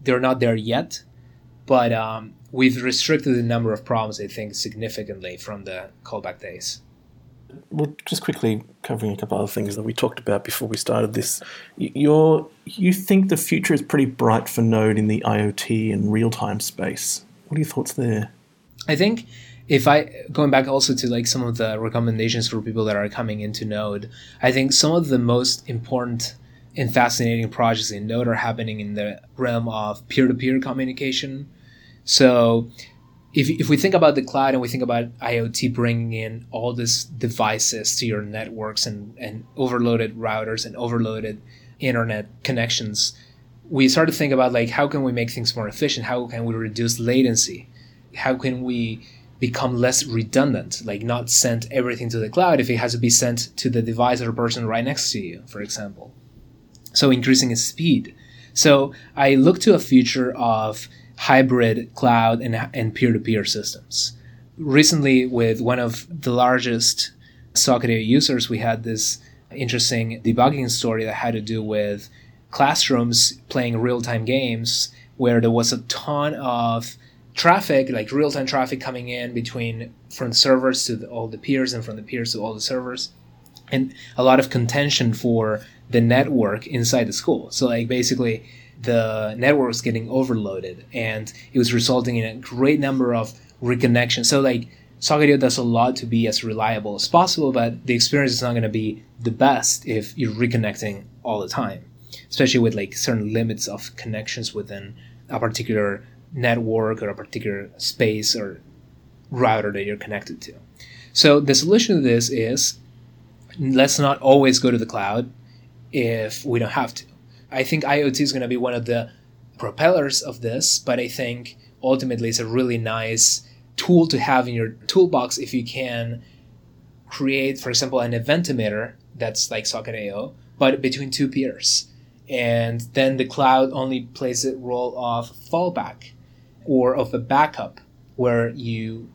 they're not there yet, but um, we've restricted the number of problems I think significantly from the callback days. Well, just quickly covering a couple other things that we talked about before we started this. You're you think the future is pretty bright for Node in the IoT and real time space. What are your thoughts there? I think if I going back also to like some of the recommendations for people that are coming into Node, I think some of the most important and fascinating projects in Node are happening in the realm of peer-to-peer communication. So if, if we think about the cloud and we think about IoT bringing in all these devices to your networks and, and overloaded routers and overloaded internet connections, we start to think about like how can we make things more efficient? How can we reduce latency? How can we become less redundant, like not send everything to the cloud if it has to be sent to the device or person right next to you, for example. So increasing its speed. So I look to a future of hybrid cloud and, and peer-to-peer systems. Recently, with one of the largest Socket users, we had this interesting debugging story that had to do with classrooms playing real-time games where there was a ton of traffic, like real-time traffic coming in between from servers to the, all the peers and from the peers to all the servers, and a lot of contention for the network inside the school. So like basically the network was getting overloaded and it was resulting in a great number of reconnections. So like Socket does a lot to be as reliable as possible, but the experience is not going to be the best if you're reconnecting all the time, especially with like certain limits of connections within a particular network or a particular space or router that you're connected to. So the solution to this is let's not always go to the cloud if we don't have to. I think IoT is going to be one of the propellers of this, but I think ultimately it's a really nice tool to have in your toolbox if you can create, for example, an event emitter that's like Socket.io, but between two peers. And then the cloud only plays a role of fallback or of a backup where you,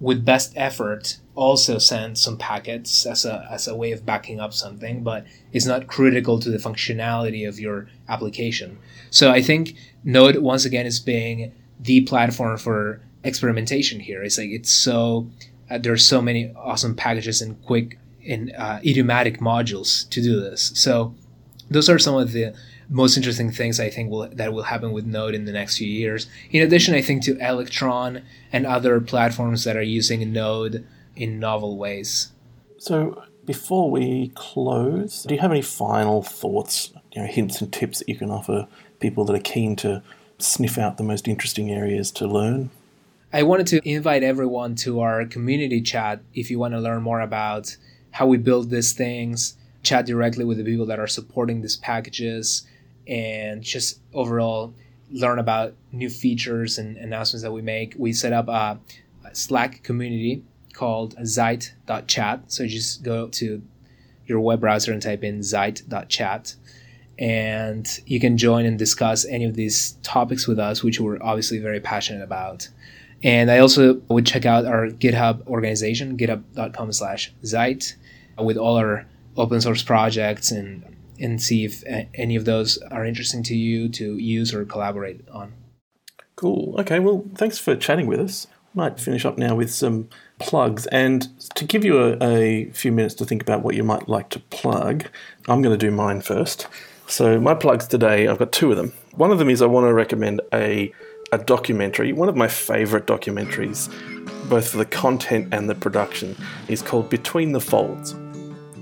with best effort, also send some packets as a, as a way of backing up something, but it's not critical to the functionality of your application. So I think Node, once again, is being the platform for experimentation here. It's like it's so, uh, there's so many awesome packages and quick and uh, idiomatic modules to do this. So those are some of the most interesting things I think will that will happen with Node in the next few years. In addition, I think to Electron and other platforms that are using Node in novel ways. So, before we close, do you have any final thoughts, you know, hints and tips that you can offer people that are keen to sniff out the most interesting areas to learn? I wanted to invite everyone to our community chat if you want to learn more about how we build these things, chat directly with the people that are supporting these packages, and just overall learn about new features and announcements that we make. We set up a Slack community called zeit.chat. So just go to your web browser and type in zeit.chat. And you can join and discuss any of these topics with us, which we're obviously very passionate about. And I also would check out our GitHub organization, github.com slash Zeit, with all our open source projects and, and see if uh, any of those are interesting to you to use or collaborate on. Cool. Okay. Well, thanks for chatting with us. Might finish up now with some plugs. And to give you a, a, few minutes to think about what you might like to plug, I'm going to do mine first. So, my plugs today, I've got two of them. One of them is I want to recommend a, a documentary, one of my favorite documentaries, both for the content and the production, is called Between the Folds.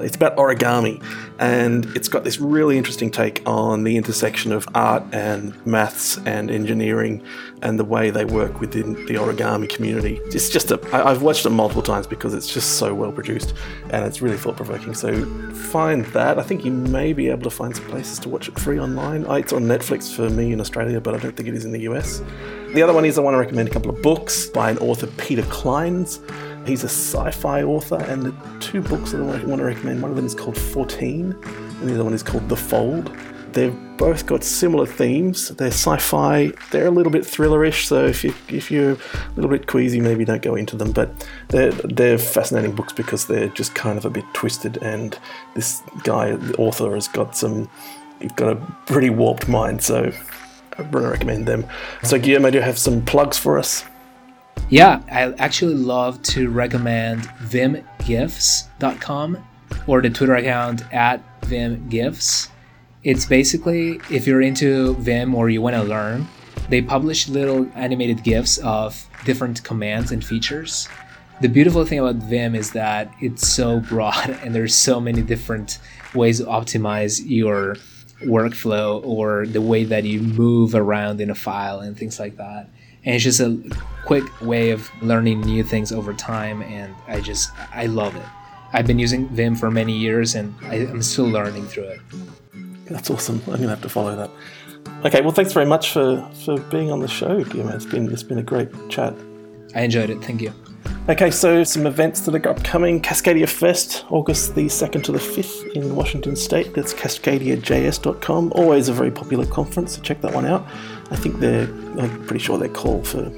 It's about origami, and it's got this really interesting take on the intersection of art and maths and engineering and the way they work within the origami community. It's just a, I, I've watched it multiple times because it's just so well produced and it's really thought provoking. So find that. I think you may be able to find some places to watch it free online. Uh, It's on Netflix for me in Australia, but I don't think it is in the US. The other one is I want to recommend a couple of books by an author, Peter Clines. He's a sci fi author, and the two books that I want to recommend one of them is called 14, and the other one is called The Fold. They've both got similar themes. They're sci-fi. They're a little bit thrillerish, so if you if you're a little bit queasy, maybe don't go into them. But they're they're fascinating books because they're just kind of a bit twisted. And this guy, the author, has got some. He's got a pretty warped mind, so I want to recommend them. So Guillermo, do you have some plugs for us? Yeah, I actually love to recommend vimgifs.com or the Twitter account at vimgifs. It's basically if you're into Vim or you want to learn, they publish little animated GIFs of different commands and features. The beautiful thing about Vim is that it's so broad and there's so many different ways to optimize your workflow or the way that you move around in a file and things like that. And it's just a quick way of learning new things over time and I just I love it. I've been using Vim for many years and I, I'm still learning through it. That's awesome. I'm gonna have to follow that. Okay, well, thanks very much for for being on the show, Guillermo. It's been it's been a great chat. I enjoyed it. Thank you. Okay, so some events that are upcoming. Cascadia Fest, August the 2nd to the 5th in Washington State. That's cascadiajs.com. Always a very popular conference, so check that one out. I think they're, I'm pretty sure their call for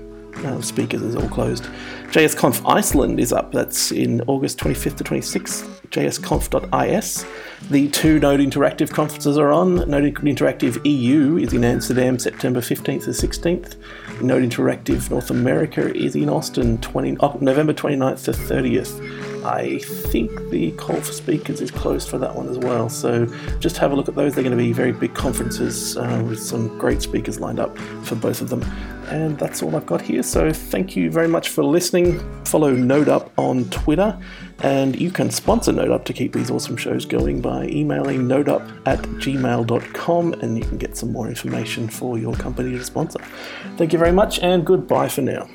um, speakers is all closed. JSConf Iceland is up. That's in August 25th to 26th. JSConf.is. The two Node Interactive conferences are on. Node Interactive EU is in Amsterdam, September 15th to 16th. Node Interactive North America is in Austin, 20, oh, November 29th to 30th. I think the call for speakers is closed for that one as well. So just have a look at those. They're going to be very big conferences uh, with some great speakers lined up for both of them. And that's all I've got here. So thank you very much for listening. Follow NodeUp on Twitter. And you can sponsor NodeUp to keep these awesome shows going by emailing nodeup at gmail.com and you can get some more information for your company to sponsor. Thank you very much and goodbye for now.